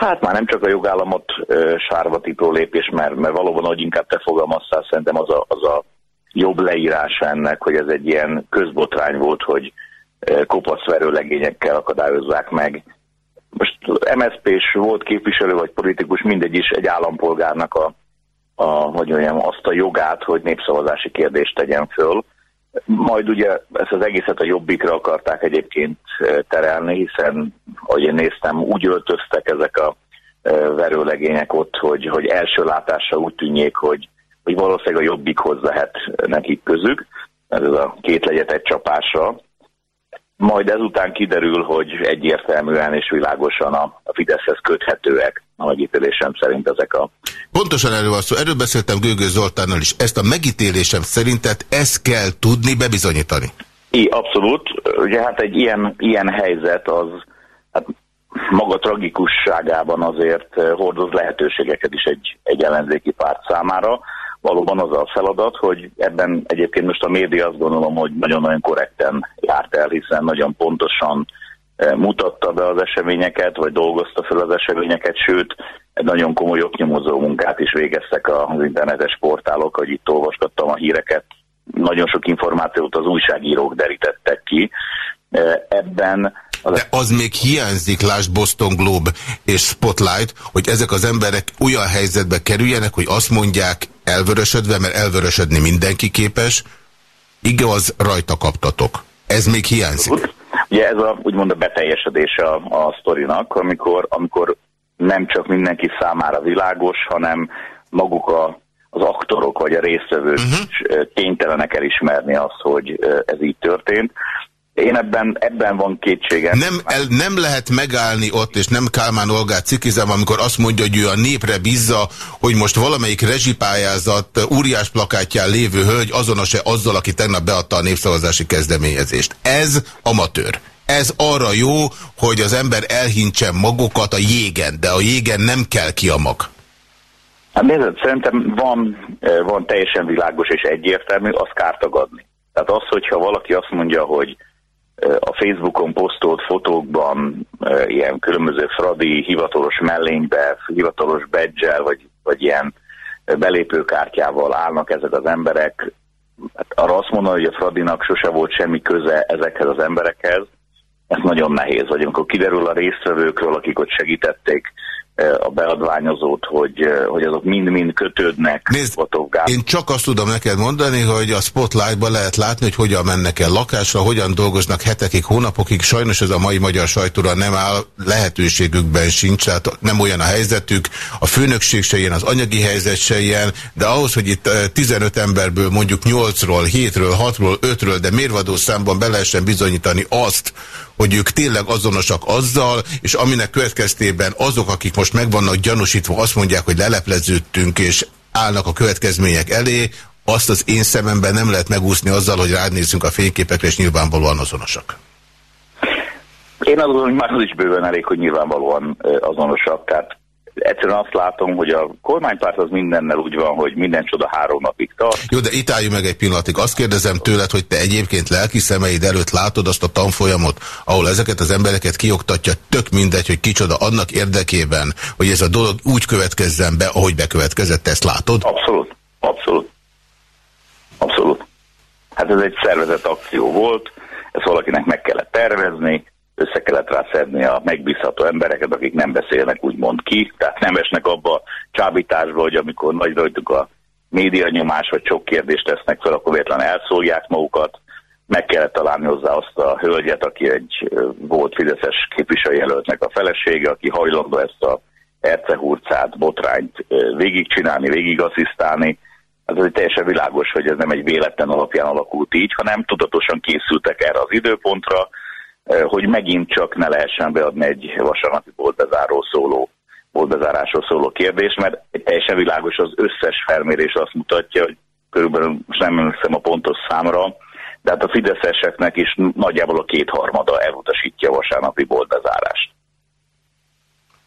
Hát már nem csak a jogállamot ö, sárba tipró lépés, mert, mert valóban, hogy inkább te fogalmaztál, szerintem az a, az a jobb leírása ennek, hogy ez egy ilyen közbotrány volt, hogy kopaszverő legényekkel akadályozzák meg. Most MSZP-s volt képviselő vagy politikus, mindegy is egy állampolgárnak a, a, hogy mondjam, azt a jogát, hogy népszavazási kérdést tegyen föl. Majd ugye ezt az egészet a jobbikra akarták egyébként terelni, hiszen, ahogy én néztem, úgy öltöztek ezek a verőlegények ott, hogy, hogy első látásra úgy tűnjék, hogy, hogy valószínűleg a jobbikhoz lehet nekik közük, ez a két legyet egy csapásra. Majd ezután kiderül, hogy egyértelműen és világosan a, Fideszhez köthetőek a megítélésem szerint ezek a... Pontosan erről van szó. Erről beszéltem Gőgő Zoltánnal is. Ezt a megítélésem szerintet ezt kell tudni bebizonyítani. I, abszolút. Ugye hát egy ilyen, ilyen helyzet az hát maga tragikusságában azért eh, hordoz lehetőségeket is egy, egy ellenzéki párt számára. Valóban az a feladat, hogy ebben egyébként most a média azt gondolom, hogy nagyon-nagyon korrekten járt el, hiszen nagyon pontosan eh, mutatta be az eseményeket, vagy dolgozta fel az eseményeket, sőt, egy nagyon komoly oknyomozó munkát is végeztek az internetes portálok, hogy itt olvasgattam a híreket, nagyon sok információt az újságírók derítettek ki. Ebben de az még hiányzik, lásd Boston Globe és Spotlight, hogy ezek az emberek olyan helyzetbe kerüljenek, hogy azt mondják elvörösödve, mert elvörösödni mindenki képes, igaz, rajta kaptatok. Ez még hiányzik. Ugye ez a, úgymond a beteljesedése a, a sztorinak, amikor, amikor nem csak mindenki számára világos, hanem maguk a, az aktorok vagy a résztvevők uh -huh. is kénytelenek elismerni azt, hogy ez így történt. Én ebben, ebben van kétségem. Nem, el, nem lehet megállni ott, és nem Kálmán Olgát cikizem, amikor azt mondja, hogy ő a népre bízza, hogy most valamelyik rezsipályázat óriás plakátján lévő hölgy azonos-e azzal, aki tegnap beadta a népszavazási kezdeményezést. Ez amatőr. Ez arra jó, hogy az ember elhintse magukat a jégen, de a jégen nem kell ki a mag. Hát nézd, szerintem van, eh, van teljesen világos és egyértelmű, az kártagadni. Tehát az, hogyha valaki azt mondja, hogy a Facebookon posztolt fotókban ilyen különböző fradi hivatalos mellénybe, hivatalos badge vagy, vagy ilyen belépőkártyával állnak ezek az emberek. Hát arra azt mondani, hogy a Fradinak sose volt semmi köze ezekhez az emberekhez, ez nagyon nehéz. Vagy amikor kiderül a résztvevőkről, akik ott segítették a beadványozót, hogy, hogy azok mind-mind kötődnek. Nézd, én csak azt tudom neked mondani, hogy a Spotlightban lehet látni, hogy hogyan mennek el lakásra, hogyan dolgoznak hetekig, hónapokig. Sajnos ez a mai magyar sajtóra nem áll, lehetőségükben sincs, tehát nem olyan a helyzetük. A főnökség se ilyen, az anyagi helyzet se ilyen, de ahhoz, hogy itt 15 emberből mondjuk 8-ról, 7-ről, 6-ról, 5-ről, de mérvadó számban be lehessen bizonyítani azt, hogy ők tényleg azonosak azzal, és aminek következtében azok, akik most meg vannak gyanúsítva, azt mondják, hogy lelepleződtünk, és állnak a következmények elé, azt az én szememben nem lehet megúszni azzal, hogy ránézzünk a fényképekre, és nyilvánvalóan azonosak. Én azt gondolom, hogy már az is bőven elég, hogy nyilvánvalóan azonosak. Tehát egyszerűen azt látom, hogy a kormánypárt az mindennel úgy van, hogy minden csoda három napig tart. Jó, de itt álljunk meg egy pillanatig. Azt kérdezem tőled, hogy te egyébként lelki szemeid előtt látod azt a tanfolyamot, ahol ezeket az embereket kioktatja, tök mindegy, hogy kicsoda annak érdekében, hogy ez a dolog úgy következzen be, ahogy bekövetkezett, ezt látod? Abszolút, abszolút. Abszolút. Hát ez egy szervezett akció volt, ezt valakinek meg kellett tervezni, össze kellett rá szedni a megbízható embereket, akik nem beszélnek úgymond ki, tehát nem esnek abba a csábításba, hogy amikor nagy rajtuk a média nyomás, vagy sok kérdést tesznek fel, akkor véletlenül elszólják magukat, meg kellett találni hozzá azt a hölgyet, aki egy volt Fideszes képviselőjelöltnek a felesége, aki hajlandó ezt a ercehurcát, botrányt végigcsinálni, végigasszisztálni. Hát ez egy teljesen világos, hogy ez nem egy véletlen alapján alakult így, hanem tudatosan készültek erre az időpontra, hogy megint csak ne lehessen beadni egy vasárnapi boltbezáró szóló boltbezárásról szóló kérdés, mert teljesen világos az összes felmérés azt mutatja, hogy körülbelül most nem emlékszem a pontos számra, de hát a fideszeseknek is nagyjából a kétharmada elutasítja a vasárnapi boltbezárást.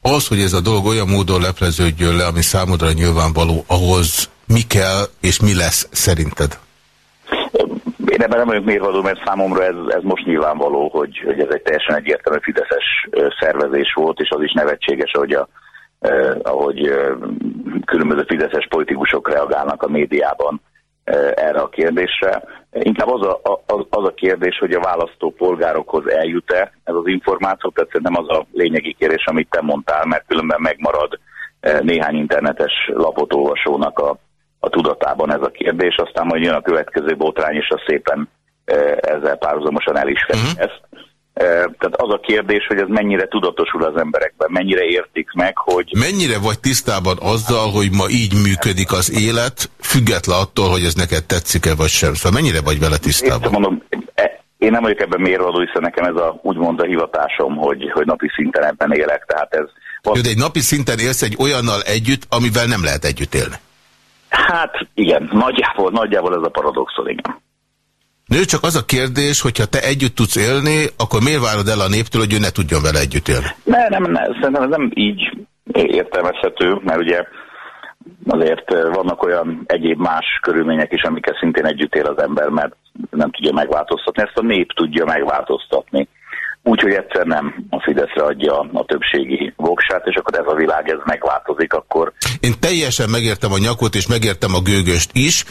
Az, hogy ez a dolog olyan módon lepleződjön le, ami számodra nyilvánvaló, ahhoz mi kell és mi lesz szerinted? Én ebben nem vagyok mérvadó, mert számomra ez, ez most nyilvánvaló, hogy, hogy ez egy teljesen egyértelmű fideszes szervezés volt, és az is nevetséges, hogy a, eh, ahogy különböző fideszes politikusok reagálnak a médiában eh, erre a kérdésre. Inkább az a, az, az a kérdés, hogy a választó polgárokhoz eljut-e ez az információ, tehát szerintem az a lényegi kérdés, amit te mondtál, mert különben megmarad néhány internetes lapot olvasónak a a tudatában ez a kérdés, aztán majd jön a következő botrány, és az szépen e, ezzel párhuzamosan el is uh-huh. ezt. E, tehát az a kérdés, hogy ez mennyire tudatosul az emberekben, mennyire értik meg, hogy... Mennyire vagy tisztában azzal, hogy ma így működik az élet, független attól, hogy ez neked tetszik-e vagy sem? Szóval mennyire vagy vele tisztában? Én, mondom, e, én nem vagyok ebben mérvadó, hiszen nekem ez a, úgymond a hivatásom, hogy, hogy napi szinten ebben élek, tehát ez... Jó, de egy napi szinten élsz egy olyannal együtt, amivel nem lehet együtt élni. Hát igen, nagyjából, nagyjából ez a paradoxon, igen. Nő, csak az a kérdés, hogyha te együtt tudsz élni, akkor miért várod el a néptől, hogy ő ne tudjon vele együtt élni? Ne, nem, nem, szerintem ez nem így értelmezhető, mert ugye azért vannak olyan egyéb más körülmények is, amikkel szintén együtt él az ember, mert nem tudja megváltoztatni. Ezt a nép tudja megváltoztatni. Úgyhogy egyszer nem a Fideszre adja a többségi voksát, és akkor ez a világ ez megváltozik, akkor... Én teljesen megértem a nyakot, és megértem a gőgöst is,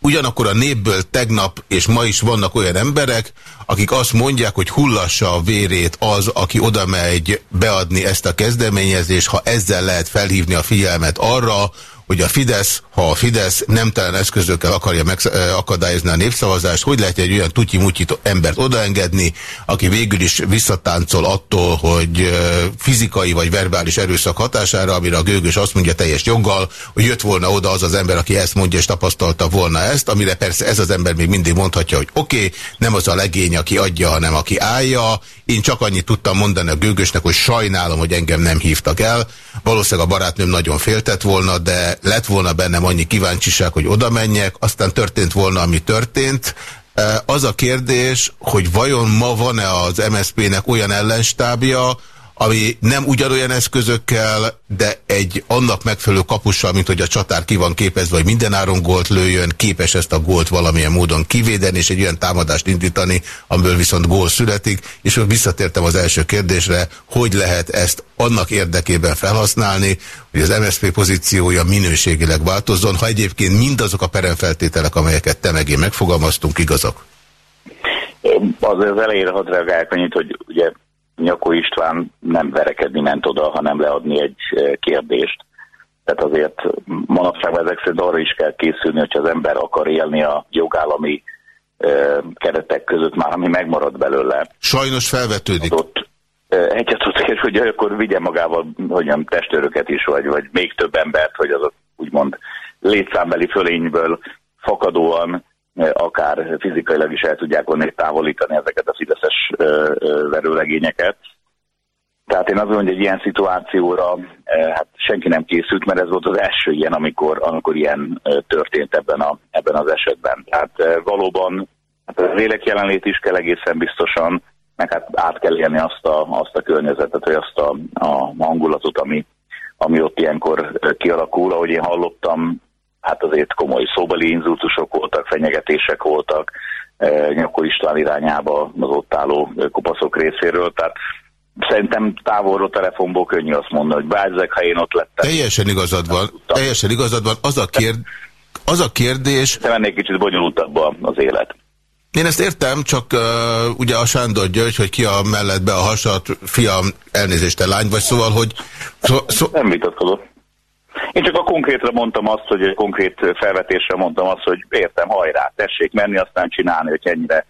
Ugyanakkor a népből tegnap és ma is vannak olyan emberek, akik azt mondják, hogy hullassa a vérét az, aki oda megy beadni ezt a kezdeményezést, ha ezzel lehet felhívni a figyelmet arra, hogy a Fidesz, ha a Fidesz nemtelen eszközökkel akarja akadályozni a népszavazást, hogy lehet egy olyan tutyi-mutyi embert odaengedni, aki végül is visszatáncol attól, hogy fizikai vagy verbális erőszak hatására, amire a gőgös azt mondja teljes joggal, hogy jött volna oda az az ember, aki ezt mondja, és tapasztalta volna ezt, amire persze ez az ember még mindig mondhatja, hogy oké, okay, nem az a legény, aki adja, hanem aki állja. Én csak annyit tudtam mondani a gőgösnek, hogy sajnálom, hogy engem nem hívtak el. Valószínűleg a barátnőm nagyon féltett volna, de lett volna bennem annyi kíváncsiság, hogy oda menjek, aztán történt volna, ami történt. Az a kérdés, hogy vajon ma van-e az MSZP-nek olyan ellenstábja, ami nem ugyanolyan eszközökkel, de egy annak megfelelő kapussal, mint hogy a csatár ki van képezve, hogy mindenáron gólt lőjön, képes ezt a gólt valamilyen módon kivédeni, és egy olyan támadást indítani, amiből viszont gól születik, és visszatértem az első kérdésre, hogy lehet ezt annak érdekében felhasználni, hogy az MSZP pozíciója minőségileg változzon, ha egyébként mindazok a peremfeltételek, amelyeket te meg én megfogalmaztunk, igazak? Az az elejére hadd reagálják annyit, hogy ugye Nyakó István nem verekedni ment oda, hanem leadni egy eh, kérdést. Tehát azért manapság ezek szerint arra is kell készülni, hogyha az ember akar élni a jogállami e, keretek között már, ami megmarad belőle. Sajnos felvetődik. Adott, e, egyet hogy akkor vigye magával hogyan testőröket is, vagy, vagy még több embert, hogy azok úgymond létszámbeli fölényből fakadóan akár fizikailag is el tudják onnél távolítani ezeket a fideszes verőlegényeket. Tehát én azt gondolom, hogy egy ilyen szituációra hát senki nem készült, mert ez volt az első ilyen, amikor, amikor ilyen történt ebben, a, ebben az esetben. Tehát valóban hát az lélek jelenlét is kell egészen biztosan, meg hát át kell élni azt a, azt a környezetet, vagy azt a, a hangulatot, ami, ami ott ilyenkor kialakul. Ahogy én hallottam, hát azért komoly szóbeli inzultusok voltak, fenyegetések voltak e, Nyakó István irányába az ott álló kopaszok részéről, tehát szerintem távolról telefonból könnyű azt mondani, hogy bázzek, ha én ott lettem. Teljesen igazad van, teljesen igazad van. Az a, kérd, az a kérdés... Te mennék kicsit bonyolultabb az élet. Én ezt értem, csak uh, ugye a Sándor György, hogy ki a mellett be a hasat, fiam, elnézést, te lány vagy, szóval, hogy... Szó, szó... Nem vitatkozok. Én csak a konkrétra mondtam azt, hogy konkrét felvetésre mondtam azt, hogy értem, hajrá, tessék menni, aztán csinálni, hogy ennyire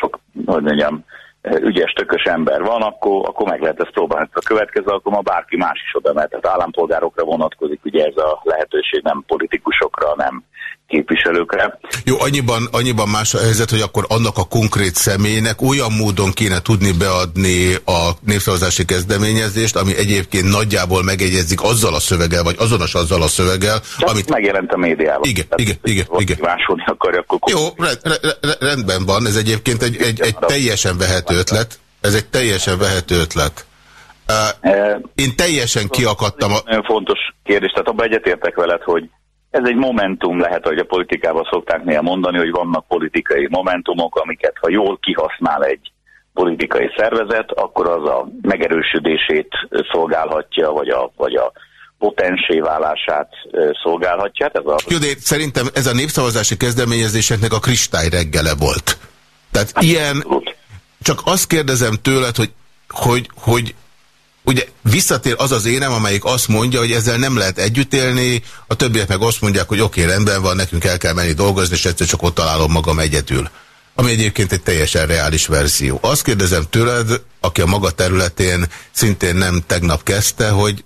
sok, hogy mondjam, ügyes, tökös ember van, akkor, akkor meg lehet ezt próbálni. A következő alkalommal bárki más is oda mehet. Tehát állampolgárokra vonatkozik ugye ez a lehetőség, nem politikusokra, nem képviselőkre. Jó, annyiban, annyiban más a helyzet, hogy akkor annak a konkrét személynek olyan módon kéne tudni beadni a népszavazási kezdeményezést, ami egyébként nagyjából megegyezik azzal a szöveggel, vagy azonos azzal a szöveggel, Csak amit... megjelent a médiában. Igen, Tehát, igen, igen. igen. Másolni akarja, akkor... Jó, rendben van, ez egyébként egy, egy, egy teljesen vehető ötlet. Ez egy teljesen vehető ötlet. Uh, én teljesen kiakadtam. A... Nagyon fontos kérdés, tehát abban egyetértek veled, hogy Ez egy momentum lehet, hogy a politikában szokták néha mondani, hogy vannak politikai momentumok, amiket ha jól kihasznál egy politikai szervezet, akkor az a megerősödését szolgálhatja, vagy a, vagy a potensé válását szolgálhatja. Hát ez a... Jó, de szerintem ez a népszavazási kezdeményezéseknek a kristály reggele volt. Tehát hát, ilyen, abszolút. csak azt kérdezem tőled, hogy, hogy, hogy ugye visszatér az az énem, amelyik azt mondja, hogy ezzel nem lehet együtt élni, a többiek meg azt mondják, hogy oké, okay, rendben van, nekünk el kell menni dolgozni, és egyszer csak ott találom magam egyedül. Ami egyébként egy teljesen reális verzió. Azt kérdezem tőled, aki a maga területén szintén nem tegnap kezdte, hogy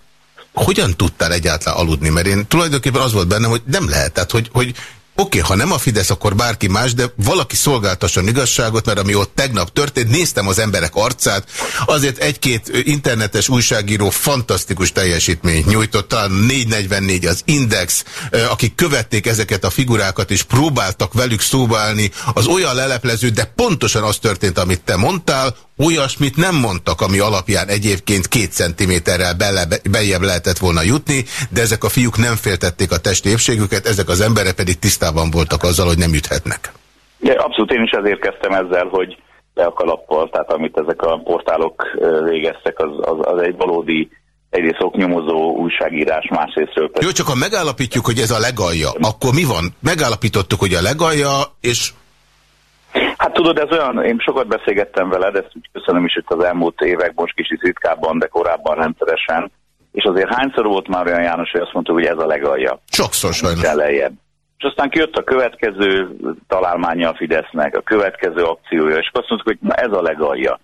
hogyan tudtál egyáltalán aludni? Mert én tulajdonképpen az volt bennem, hogy nem lehet. Tehát, hogy, hogy Oké, okay, ha nem a Fidesz, akkor bárki más, de valaki szolgáltasson igazságot, mert ami ott tegnap történt, néztem az emberek arcát, azért egy-két internetes újságíró fantasztikus teljesítményt nyújtott, talán 444 az Index, akik követték ezeket a figurákat és próbáltak velük szóválni, az olyan leleplező, de pontosan az történt, amit te mondtál, olyasmit nem mondtak, ami alapján egyébként két centiméterrel bele, bejebb lehetett volna jutni, de ezek a fiúk nem féltették a testi ezek az emberek pedig tisztában voltak azzal, hogy nem üthetnek. De abszolút én is ezért kezdtem ezzel, hogy le a kalappal, tehát amit ezek a portálok végeztek, az, az, az egy valódi egyrészt oknyomozó újságírás, másrésztről Jó, csak ha megállapítjuk, hogy ez a legalja, akkor mi van? Megállapítottuk, hogy a legalja, és Hát tudod, ez olyan, én sokat beszélgettem veled, ezt úgy köszönöm is itt az elmúlt évek, most kicsit ritkábban, de korábban rendszeresen. És azért hányszor volt már olyan János, hogy azt mondta, hogy ez a legalja. Sokszor sajnos. Lejjebb. És aztán kijött a következő találmánya a Fidesznek, a következő akciója, és azt mondtuk, hogy na ez a legalja.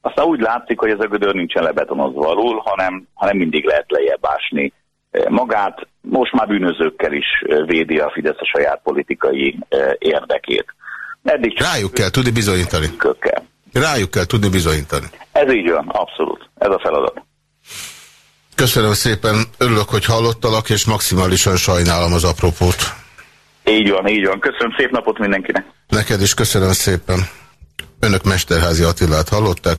Aztán úgy látszik, hogy ez a gödör nincsen lebetonozva alul, hanem, hanem mindig lehet lejjebb ásni magát. Most már bűnözőkkel is védi a Fidesz a saját politikai érdekét. Eddig csak Rájuk kell tudni bizonyítani. Kökkel. Rájuk kell tudni bizonyítani. Ez így van, abszolút. Ez a feladat. Köszönöm szépen, örülök, hogy hallottalak, és maximálisan sajnálom az apropót. Így van, így van. Köszönöm, szép napot mindenkinek. Neked is köszönöm szépen. Önök Mesterházi Attilát hallották.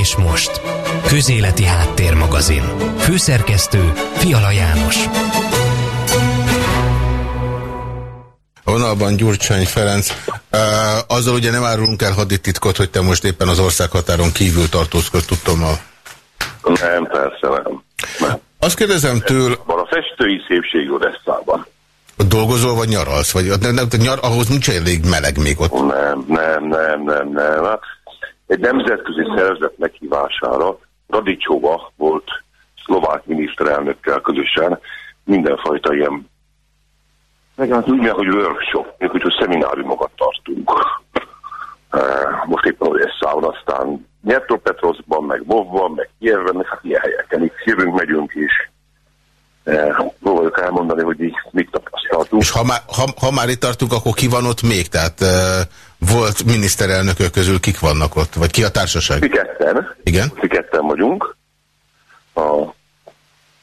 És most, Közéleti Háttérmagazin. Főszerkesztő Fiala János. Vonalban Gyurcsány Ferenc. Uh, azzal ugye nem árulunk el hadititkot, hogy te most éppen az országhatáron kívül tartózkodsz, tudtom a... Nem, persze nem. nem. Azt kérdezem től... Van a festői szépség Odesszában. Dolgozol vagy nyaralsz? Vagy, nem, nem, nyar, ahhoz nincs elég meleg még ott. Nem, nem, nem, nem, nem. Hát egy nemzetközi szervezet meghívására Radicsóba volt szlovák miniszterelnökkel közösen mindenfajta ilyen úgy, hogy workshop, még hogy szemináriumokat tartunk. Most éppen Odesszában, aztán Nyertopetroszban, meg Vovban, meg Kievben, meg hát ilyen helyeken. Itt jövünk, megyünk is. Próbáljuk elmondani, hogy így mit tapasztaltunk. És ha már, ha, ha már itt tartunk, akkor ki van ott még? Tehát volt miniszterelnökök közül kik vannak ott? Vagy ki a társaság? Mi ketten. Igen? Mi ketten vagyunk. A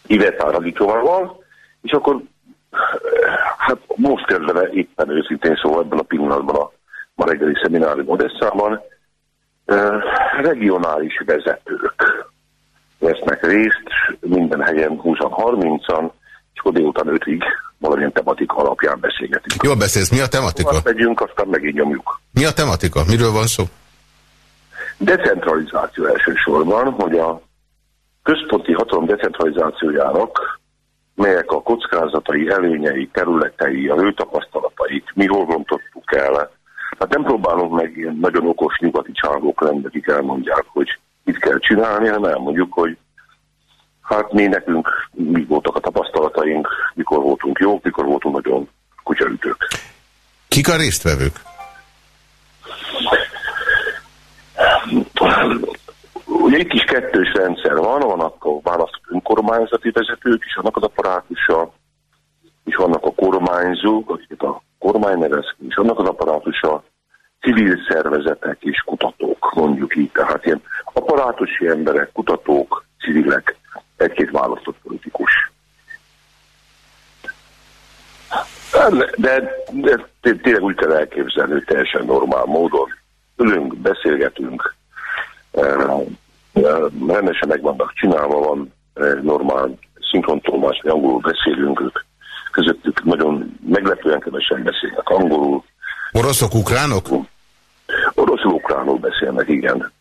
Iveta Radicsóval, és akkor hát most kezdve éppen őszintén szóval ebben a pillanatban a ma reggeli szeminárium Odesszában regionális vezetők vesznek részt, minden helyen 20-30-an, és akkor délután 5-ig valamilyen tematika alapján beszélgetünk. Jól beszélsz, mi a tematika? Azt megyünk, aztán megint nyomjuk. Mi a tematika? Miről van szó? Decentralizáció elsősorban, hogy a központi hatalom decentralizációjának melyek a kockázatai, előnyei, területei, a ő tapasztalatait, mi hol rontottuk el. Hát nem próbálunk meg ilyen nagyon okos nyugati csalgók lenni, akik elmondják, hogy mit kell csinálni, hanem elmondjuk, hogy Hát mi nekünk, mi voltak a tapasztalataink, mikor voltunk jók, mikor voltunk nagyon kutyaütők. Kik a résztvevők? Ugye itt is kettős rendszer van, vannak a választott önkormányzati vezetők is, annak az apparátusa, és vannak a kormányzók, akiket a kormány nevez és annak az apparátusa, civil szervezetek és kutatók, mondjuk így. Tehát ilyen apparátusi emberek, kutatók, civilek, egy-két választott politikus. De, de, de tényleg úgy kell elképzelni, hogy teljesen normál módon ülünk, beszélgetünk, e, e, rendesen meg vannak csinálva, van normál szinkrontolmás, vagy angolul beszélünk, ők közöttük nagyon meglepően kevesen beszélnek angolul. Oroszok, ukránok? Oroszul, ukránul beszélnek, igen.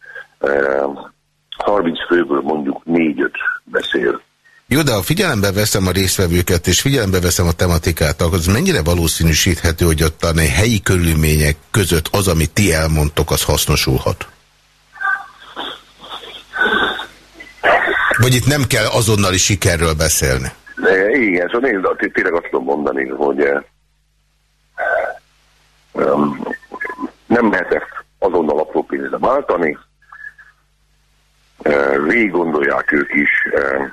30 főből mondjuk 4-5 beszél. Jó, de ha figyelembe veszem a résztvevőket, és figyelembe veszem a tematikát, akkor az mennyire valószínűsíthető, hogy ott a helyi körülmények között az, amit ti elmondtok, az hasznosulhat? Vagy itt nem kell azonnali sikerről beszélni? Igen, szóval én tényleg azt tudom mondani, hogy um, nem lehet ezt azonnal apró pénzre váltani. Uh, végig gondolják ők is. Uh,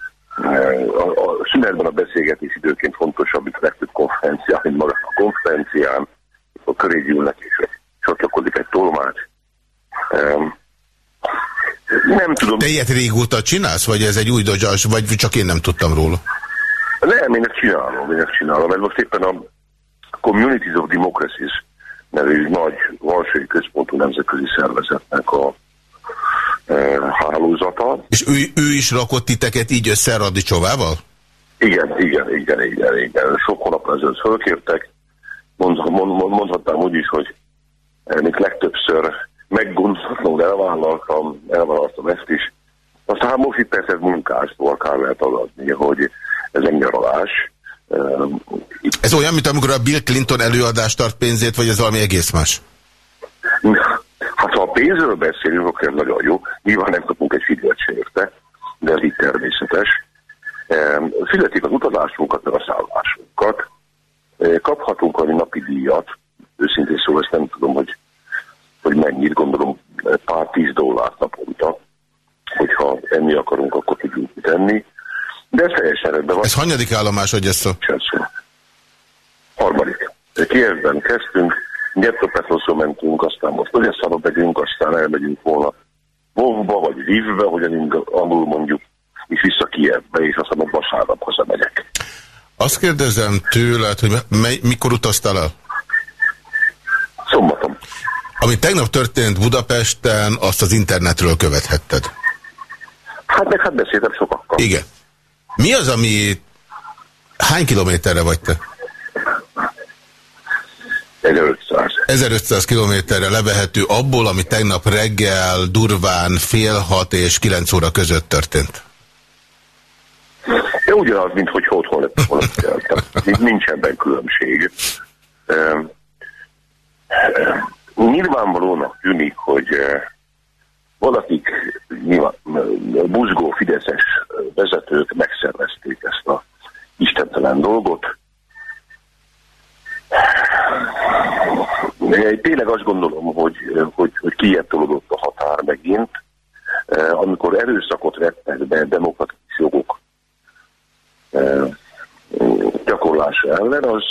a, a szünetben a beszélgetés időként fontosabb, mint a legtöbb konferencián, mint maga a konferencián, a köré gyűlnek és csatlakozik egy tolmács. Um, nem tudom. Te ilyet régóta csinálsz, vagy ez egy új dogyas, vagy csak én nem tudtam róla? Nem, én ezt csinálom, én ezt csinálom. Mert most éppen a Communities of Democracies nevű nagy valsai központú nemzetközi szervezetnek a e, hálózata. És ő, ő is rakott titeket így össze Radicsovával? Igen, igen, igen, igen, igen. Sok hónap ezelőtt fölkértek. Mond, mond, mondhatnám úgy is, hogy még legtöbbször meggondolhatlanul elvállaltam, elvállaltam ezt is. Aztán itt persze akár lehet adni, hogy ez egy nyaralás. Ez olyan, mint amikor a Bill Clinton előadást tart pénzét, vagy ez valami egész más? Hát ha a pénzről beszélünk, akkor ez nagyon jó. Nyilván nem kapunk egy fidelt se érte, de ez így természetes. Fizetik az utazásunkat, meg a szállásunkat. Kaphatunk valami napi díjat, őszintén szóval ezt nem tudom, hogy, hogy mennyit, gondolom pár tíz dollárt naponta, hogyha enni akarunk, akkor tudjuk tenni. De ez teljesen rendben van. Ez hanyadik állomás, hogy ezt a... Harmadik. Kievben kezdtünk, Gyertopetloszó mentünk, aztán most Magyarszába megyünk, aztán elmegyünk volna Vovba vagy Vivbe, hogy angolul mondjuk, és vissza Kievbe, és aztán meg vasárnap hazamegyek. Azt kérdezem tőled, hogy mely, mikor utaztál el? Szombaton. Ami tegnap történt Budapesten, azt az internetről követhetted. Hát meg hát beszéltem sokakkal. Igen. Mi az, ami... Hány kilométerre vagy te? 1500. 1500 kilométerre levehető abból, ami tegnap reggel durván fél hat és kilenc óra között történt. De ugyanaz, mint hogy otthon lett volna Nincs ebben különbség. Nyilvánvalónak tűnik, hogy valakik nyilván, buzgó fideszes vezetők megszervezték ezt a istentelen dolgot. Én tényleg azt gondolom, hogy, hogy, hogy kijettolódott a határ megint, amikor erőszakot vettek be demokratikus jogok gyakorlása ellen, az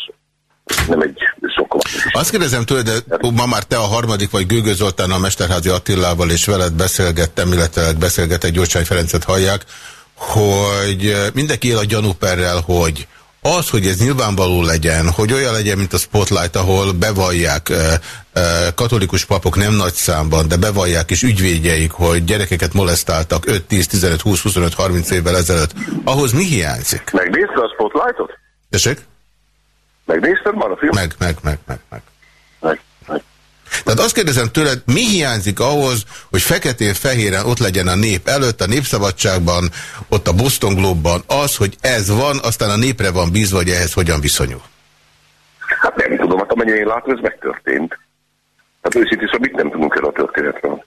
nem egy sokkal. Azt kérdezem tőled, de ma már te a harmadik vagy Gőgő Zoltán a Mesterházi Attilával és veled beszélgettem, illetve beszélgetek Gyurcsány Ferencet hallják, hogy mindenki él a gyanúperrel, hogy az, hogy ez nyilvánvaló legyen, hogy olyan legyen, mint a Spotlight, ahol bevallják e, e, katolikus papok nem nagy számban, de bevallják is ügyvédjeik, hogy gyerekeket molesztáltak 5, 10, 15, 20, 25, 30 évvel ezelőtt. Ahhoz mi hiányzik? Megnézte a Spotlightot? Tessék? Megnézted már a film? Meg, meg, meg, meg. meg. meg, meg. Tehát azt kérdezem tőled, mi hiányzik ahhoz, hogy feketén-fehéren ott legyen a nép előtt, a Népszabadságban, ott a Boston Globe-ban az, hogy ez van, aztán a népre van bízva, hogy ehhez hogyan viszonyul? Hát nem tudom, hát amennyire én látom, ez megtörtént. Hát őszintén szóval mit nem tudunk el a történetről?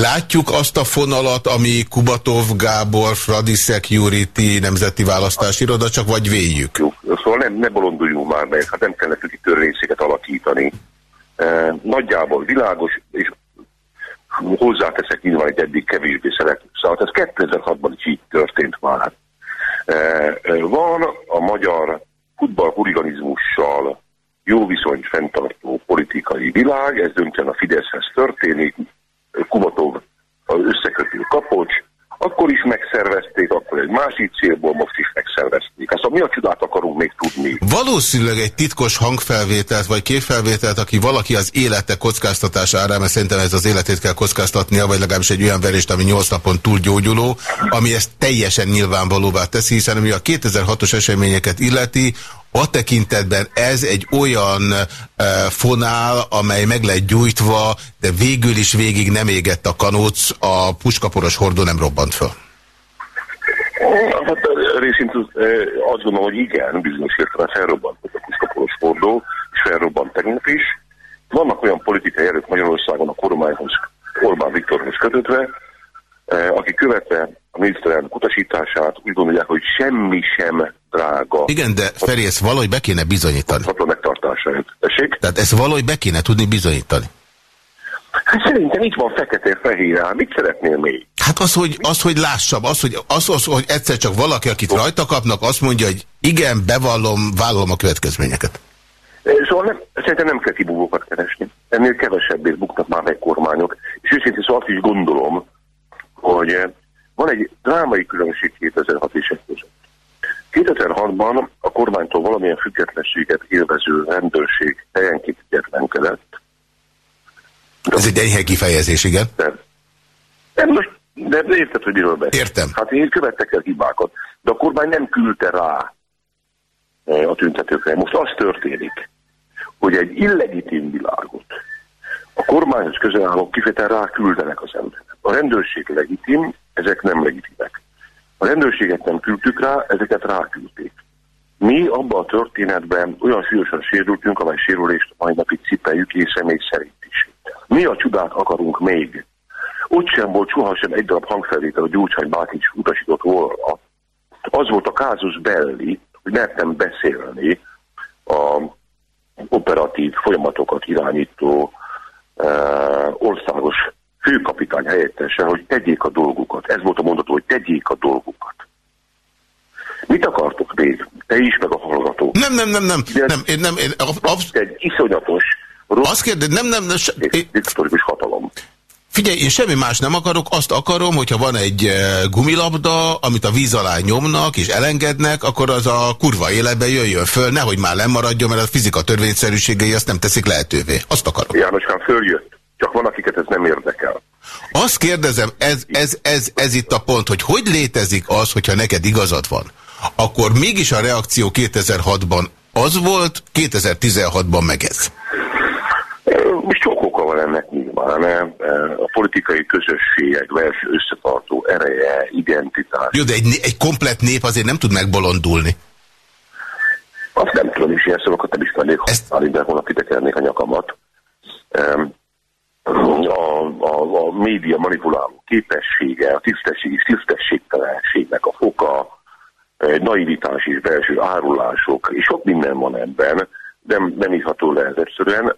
Látjuk azt a fonalat, ami Kubatov Gábor, Fradi Security Nemzeti Választási Iroda, csak vagy véljük? Jó, szóval nem, ne bolonduljunk már meg, hát nem kellene itt törvényszéket alakítani. E, nagyjából világos, és hozzáteszek nyilván egy eddig kevésbé szerető szóval ez 2006-ban is így történt már. E, van a magyar futballhuliganizmussal jó viszonyt fenntartó politikai világ, ez döntően a Fideszhez történik, Kubatov összekötő kapocs, akkor is megszervezték, akkor egy másik célból most is megszervezték. Azt mi a csodát akarunk még tudni? Valószínűleg egy titkos hangfelvételt, vagy képfelvételt, aki valaki az élete kockáztatására, mert szerintem ez az életét kell kockáztatnia, vagy legalábbis egy olyan verést, ami 8 napon túl gyógyuló, ami ezt teljesen nyilvánvalóvá teszi, hiszen ami a 2006-os eseményeket illeti, a tekintetben ez egy olyan uh, fonál, amely meg lett gyújtva, de végül is végig nem égett a kanóc, a puskaporos hordó nem robbant föl. Hát részint azt gondolom, hogy igen, bizonyos értelemben felrobbant a puskaporos hordó, és felrobbant tegnap is. Vannak olyan politikai erők Magyarországon a kormányhoz, Orbán Viktorhoz kötötve, aki követve a miniszterelnök utasítását, úgy gondolják, hogy semmi sem drága. Igen, de Feri, ezt valahogy be kéne bizonyítani. A megtartásáért. Esik? Tehát ezt valahogy be kéne tudni bizonyítani. Hát szerintem itt van fekete-fehér Mit szeretnél még? Hát az, hogy, az, hogy lássam, az hogy, az, az, hogy egyszer csak valaki, akit rajta kapnak, azt mondja, hogy igen, bevallom, vállalom a következményeket. Szóval nem, szerintem nem kell kibúvókat keresni. Ennél kevesebbé buknak már meg kormányok. És őszintén szóval azt is gondolom, hogy van egy drámai különbség 2006 és között. 2006-ban a kormánytól valamilyen függetlenséget élvező rendőrség helyenként függetlenkedett. Ez egy enyhe kifejezés, igen? De, de most, de érted, hogy miről beszél? Értem. Hát én követtek el hibákat, de a kormány nem küldte rá eh, a tüntetőkre. Most az történik, hogy egy illegitim világot a kormányhoz közel állók kifejezetten ráküldenek az emberek. A rendőrség legitim, ezek nem legitimek. A rendőrséget nem küldtük rá, ezeket ráküldték. Mi abban a történetben olyan súlyosan sérültünk, amely sérülést mai napig cipeljük, és személy szerint is. Mi a csodát akarunk még? Ott sem volt sohasem egy darab hangfelvétel, a Gyurcsány Bákics utasított volna. Az volt a kázus belli, hogy mertem beszélni a operatív folyamatokat irányító uh, országos főkapitány helyettese, hogy tegyék a dolgukat. Ez volt a mondató, hogy tegyék a dolgukat. Mit akartok még? Te is, meg a hallgató. Nem, nem, nem, nem. nem, én nem én, absz- egy iszonyatos, rossz, azt kérdez, nem, nem, nem. Diktatórikus hatalom. Figyelj, én semmi más nem akarok, azt akarom, hogyha van egy gumilabda, amit a víz alá nyomnak és elengednek, akkor az a kurva életbe jöjjön föl, nehogy már nem maradjon, mert a fizika törvényszerűségei azt nem teszik lehetővé. Azt akarom. Jánoskám, följött. Van, akiket ez nem érdekel. Azt kérdezem, ez, ez, ez, ez itt a pont, hogy hogy létezik az, hogyha neked igazad van, akkor mégis a reakció 2006-ban az volt, 2016-ban meg ez. Sok oka van ennek nyilván. A politikai közösségek verső összetartó ereje, identitás. Jó, de egy, egy komplet nép azért nem tud megbolondulni. Azt nem tudom, is ilyen szavakat nem is tennék használni, de holnap kitekernék a nyakamat a, a, a média manipuláló képessége, a tisztesség és tisztességtelenségnek a foka, naivitás és belső árulások, és sok minden van ebben, nem, nem írható le ez egyszerűen,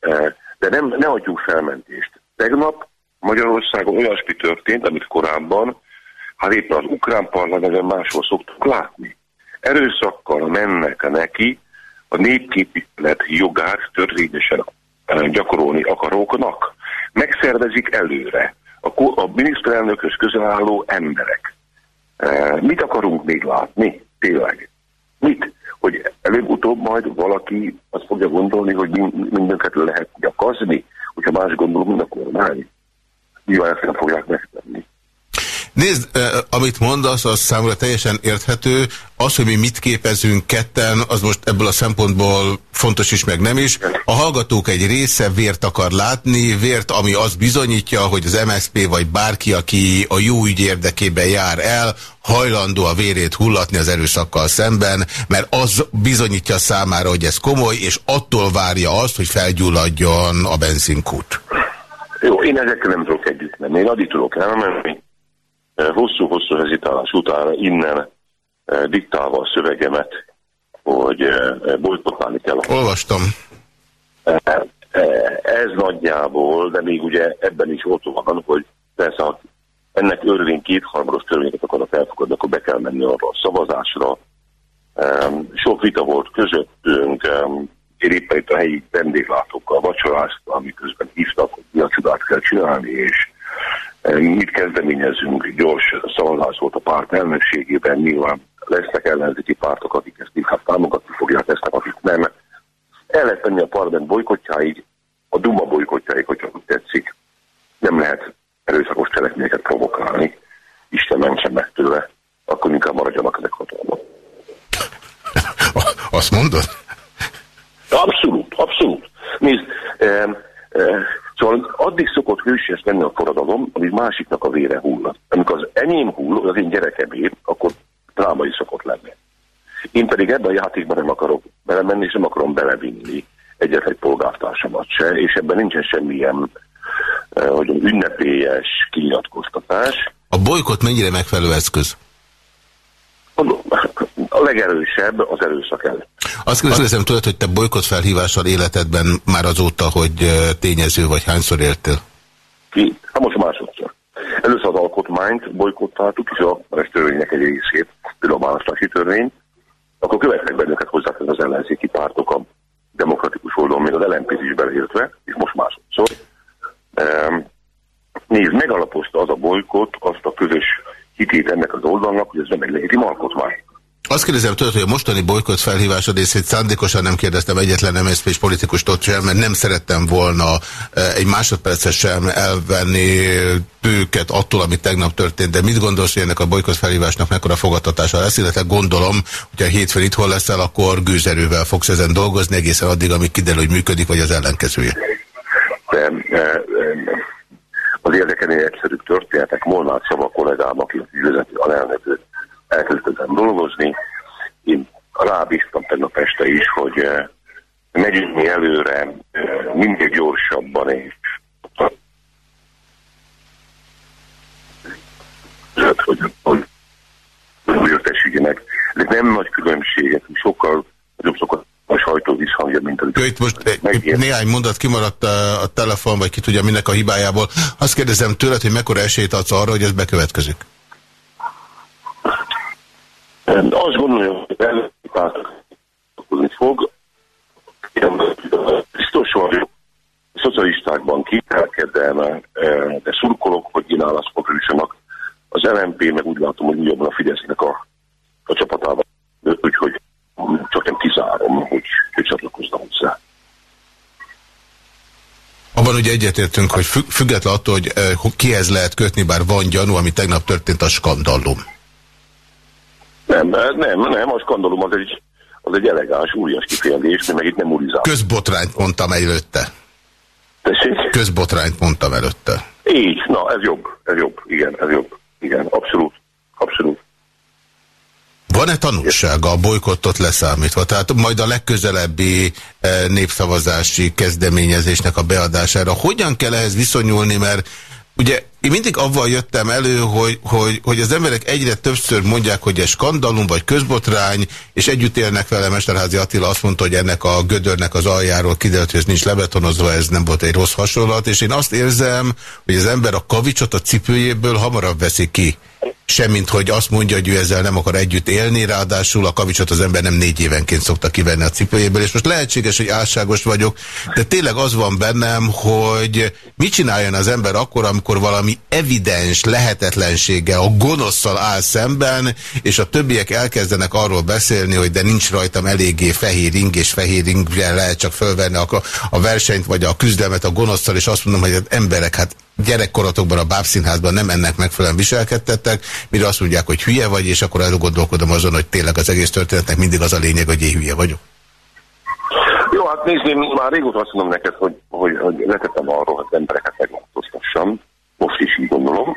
e, de nem, ne adjunk felmentést. Tegnap Magyarországon olyasmi történt, amit korábban, hát éppen az ukrán parlamenten máshol szoktuk látni. Erőszakkal mennek neki a népképviselet jogát törvényesen gyakorolni akaróknak. Megszervezik előre a, a miniszterelnökhöz közel álló emberek. Mit akarunk még látni? Tényleg. Mit? Hogy előbb-utóbb majd valaki azt fogja gondolni, hogy mindenket lehet gyakazni, hogyha más gondol, mint a kormány. Nyilván ezt nem fogják megtenni. Nézd, amit mondasz, az számomra teljesen érthető. Az, hogy mi mit képezünk ketten, az most ebből a szempontból fontos is, meg nem is. A hallgatók egy része vért akar látni, vért, ami azt bizonyítja, hogy az MSZP vagy bárki, aki a jó ügy érdekében jár el, hajlandó a vérét hullatni az erőszakkal szemben, mert az bizonyítja számára, hogy ez komoly, és attól várja azt, hogy felgyulladjon a benzinkút. Jó, én ezekkel nem tudok együtt menni. Én addig tudok elmenni, hosszú-hosszú hezitálás után innen diktálva a szövegemet, hogy eh, bolykottálni kell. Olvastam. Eh, ez nagyjából, de még ugye ebben is ott van, hogy persze, ha ennek örvény kétharmados törvényeket akarnak elfogadni, akkor be kell menni arra a szavazásra. Sok vita volt közöttünk, én éppen itt a helyi vendéglátókkal vacsoráztam, amiközben hívtak, hogy mi a csodát kell csinálni, és mit kezdeményezünk, gyors szavazás volt a párt elnökségében, nyilván lesznek ellenzéki pártok, akik ezt inkább támogatni fogják, lesznek, akik nem. El lehet tenni a parlament bolykotjáig, a Duma bolykotjáig, hogyha úgy tetszik. Nem lehet erőszakos cselekményeket provokálni. Isten mentsen meg tőle, akkor inkább maradjanak ezek hatalmak. *laughs* Azt mondod? Abszolút, abszolút. Nézd, e, e, szóval addig szokott hősies lenni a forradalom, amíg másiknak a vére hull. Amikor az enyém hull, az én gyerekemé, akkor drámai szokott lenni. Én pedig ebben a játékban nem akarok belemenni, és nem akarom belevinni egyetlen egy polgártársamat se, és ebben nincsen semmilyen hogy ünnepélyes kinyilatkoztatás. A bolykot mennyire megfelelő eszköz? A legerősebb az erőszak ellen. Azt kérdezem tőled, hogy te bolykot felhívással életedben már azóta, hogy tényező vagy hányszor éltél? Ki? Hát most másodszor. Először az alkotmányt bolykottáltuk, és a törvények egy részét, például a választási törvény, akkor követnek bennünket hozzátenni az ellenzéki pártok a demokratikus oldalon, még az lnp is beleértve, és most másodszor. Ehm, nézd, megalapozta az a bolykot, azt a közös hitét ennek az oldalnak, hogy ez nem egy legitim alkotmány. Azt kérdezem tőled, hogy a mostani bolykott felhívásod részét szándékosan nem kérdeztem egyetlen mszp és politikustól sem, mert nem szerettem volna e, egy másodpercet sem elvenni őket attól, ami tegnap történt. De mit gondolsz, hogy ennek a bolykott felhívásnak mekkora fogadtatása lesz, illetve gondolom, hogy a hétfőn itthon leszel, akkor gőzerővel fogsz ezen dolgozni egészen addig, amíg kiderül, hogy működik, vagy az ellenkezője. De, e, e, az érdekelni egyszerű történetek, Molnár Szava kollégám, aki üzleti alelnökő elkezdtem dolgozni. Én rábíztam tegnap este is, hogy eh, megyünk mi előre eh, mindig gyorsabban és hogy, hogy értesüljenek. Ezek nem nagy különbségek, sokkal nagyobb sokkal a sajtó visszhangja, mint az... Itt most megért. néhány mondat kimaradt a, a telefon, vagy ki tudja minek a hibájából. Azt kérdezem tőled, hogy mekkora esélyt adsz arra, hogy ez bekövetkezik? Azt gondolom, hogy ellenpártozni fog. Biztos vagyok, szocialistákban kitelkedem, eh, de szurkolok, hogy kínálaszpok jussanak. Az LMP meg úgy látom, hogy újabban a Fidesznek a, a csapatában. Úgyhogy csak nem kizárom, hogy, hogy csatlakoznak hozzá. Abban ugye egyetértünk, hogy független attól, hogy eh, kihez lehet kötni, bár van gyanú, ami tegnap történt, a skandallum. Nem, nem, nem, a skandalum az egy, az egy elegáns, úrias kifejezés, meg itt nem urizál. Közbotrányt mondtam előtte. Tessék? Közbotrányt mondtam előtte. Így, na ez jobb, ez jobb, igen, ez jobb. Igen, abszolút, abszolút. Van-e tanulsága a bolykottot leszámítva? Tehát majd a legközelebbi eh, népszavazási kezdeményezésnek a beadására. Hogyan kell ehhez viszonyulni, mert Ugye én mindig avval jöttem elő, hogy, hogy, hogy az emberek egyre többször mondják, hogy ez skandalum vagy közbotrány, és együtt élnek vele. Mesterházi Attila azt mondta, hogy ennek a gödörnek az aljáról kiderült, hogy ez nincs lebetonozva, ez nem volt egy rossz hasonlat, és én azt érzem, hogy az ember a kavicsot a cipőjéből hamarabb veszi ki semmint, hogy azt mondja, hogy ő ezzel nem akar együtt élni, ráadásul a kavicsot az ember nem négy évenként szokta kivenni a cipőjéből, és most lehetséges, hogy álságos vagyok, de tényleg az van bennem, hogy mit csináljon az ember akkor, amikor valami evidens lehetetlensége a gonoszszal áll szemben, és a többiek elkezdenek arról beszélni, hogy de nincs rajtam eléggé fehér ing, és fehér ingre lehet csak fölvenni a, a versenyt, vagy a küzdelmet a gonoszszal, és azt mondom, hogy az emberek, hát gyerekkoratokban a bábszínházban nem ennek megfelelően viselkedtettek, mire azt mondják, hogy hülye vagy, és akkor elgondolkodom azon, hogy tényleg az egész történetnek mindig az a lényeg, hogy én hülye vagyok. Jó, hát nézd, én már régóta azt mondom neked, hogy, hogy, hogy letettem arról, hogy embereket megváltoztassam. Most is így gondolom,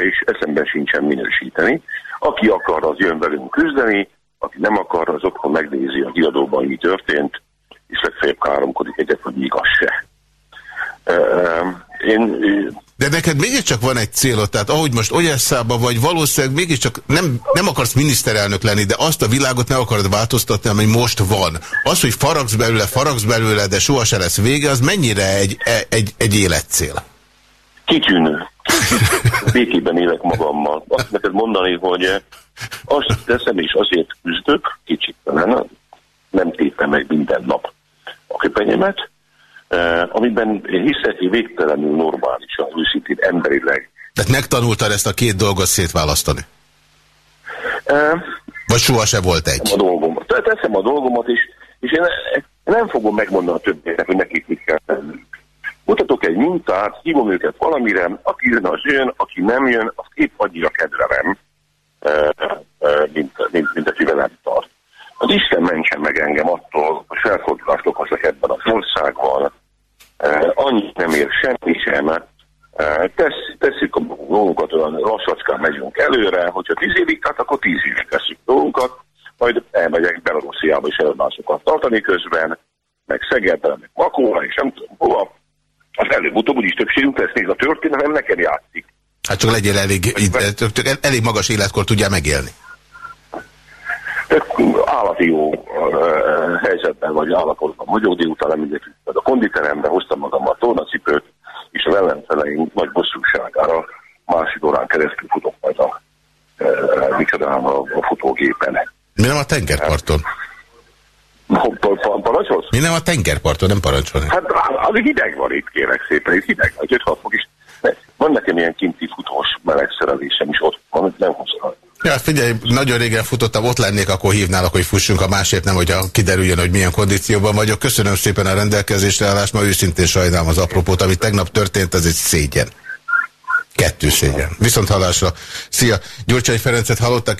és eszemben sincsen minősíteni. Aki akar, az jön velünk küzdeni, aki nem akar, az otthon megnézi a diadóban, mi történt, és legfeljebb káromkodik egyet, hogy igaz se. Én, de neked mégiscsak van egy célod, tehát ahogy most Olyesszában vagy, valószínűleg mégiscsak nem, nem akarsz miniszterelnök lenni, de azt a világot nem akarod változtatni, ami most van. Az, hogy faragsz belőle, faragsz belőle, de soha se lesz vége, az mennyire egy, e, egy, egy életcél? Kitűnő. *laughs* Békében élek magammal. Azt neked mondani, hogy azt teszem, és azért küzdök, kicsit nem, nem tépem meg minden nap a köpenyemet, eh, amiben hiszek, hogy végtelenül normálisan, őszintén emberileg. Tehát megtanultad ezt a két dolgot szétválasztani? Vagy soha se volt egy? A dolgomat, teszem a dolgomat, és, és én nem fogom megmondani a többieknek, hogy nekik mit kell tenni. Mutatok egy mintát, hívom őket valamire, aki jön, az jön, aki nem jön, az épp annyira kedvelem, mint, mint, mint akivel nem tart. Az Isten mentsen meg engem attól, hogy felfordulást okozok ebben az országban, annyit nem ér semmi sem, Tesz, tesszük a dolgunkat, olyan lassacskán megyünk előre, hogyha tíz évig, tehát akkor tíz évig tesszük dolgunkat, majd elmegyek Belarusiába és előadásokat tartani közben, meg Szegedbe, meg Makóra, és nem tudom hova. Az előbb-utóbb úgyis többségünk lesz, néz a történelem, neked játszik. Hát csak legyél elég, elég magas életkor tudja megélni. Állati jó helyzetben vagy állapotban vagyok, délután mindegy, a konditerembe hoztam magammal a tornacipőt, és az ellenfeleink nagy bosszúságára másik órán keresztül futok majd a, micsodán a, a futógépen. Mi nem a tengerparton? Parancsolsz? Mi nem a tengerparton, nem parancsolni? Hát az hideg van itt, kérek szépen, itt hideg van, 5 fok is. Van nekem ilyen kinti futós melegszerelésem is ott, amit nem hoztam. Ja, figyelj, nagyon régen futottam, ott lennék, akkor hívnálak, hogy fussunk, a másért nem, hogyha kiderüljön, hogy milyen kondícióban vagyok. Köszönöm szépen a rendelkezésre állást, ma őszintén sajnálom az apropót, ami tegnap történt, ez egy szégyen. Kettő szégyen. Viszont hallásra. Szia! Gyurcsány Ferencet hallottak.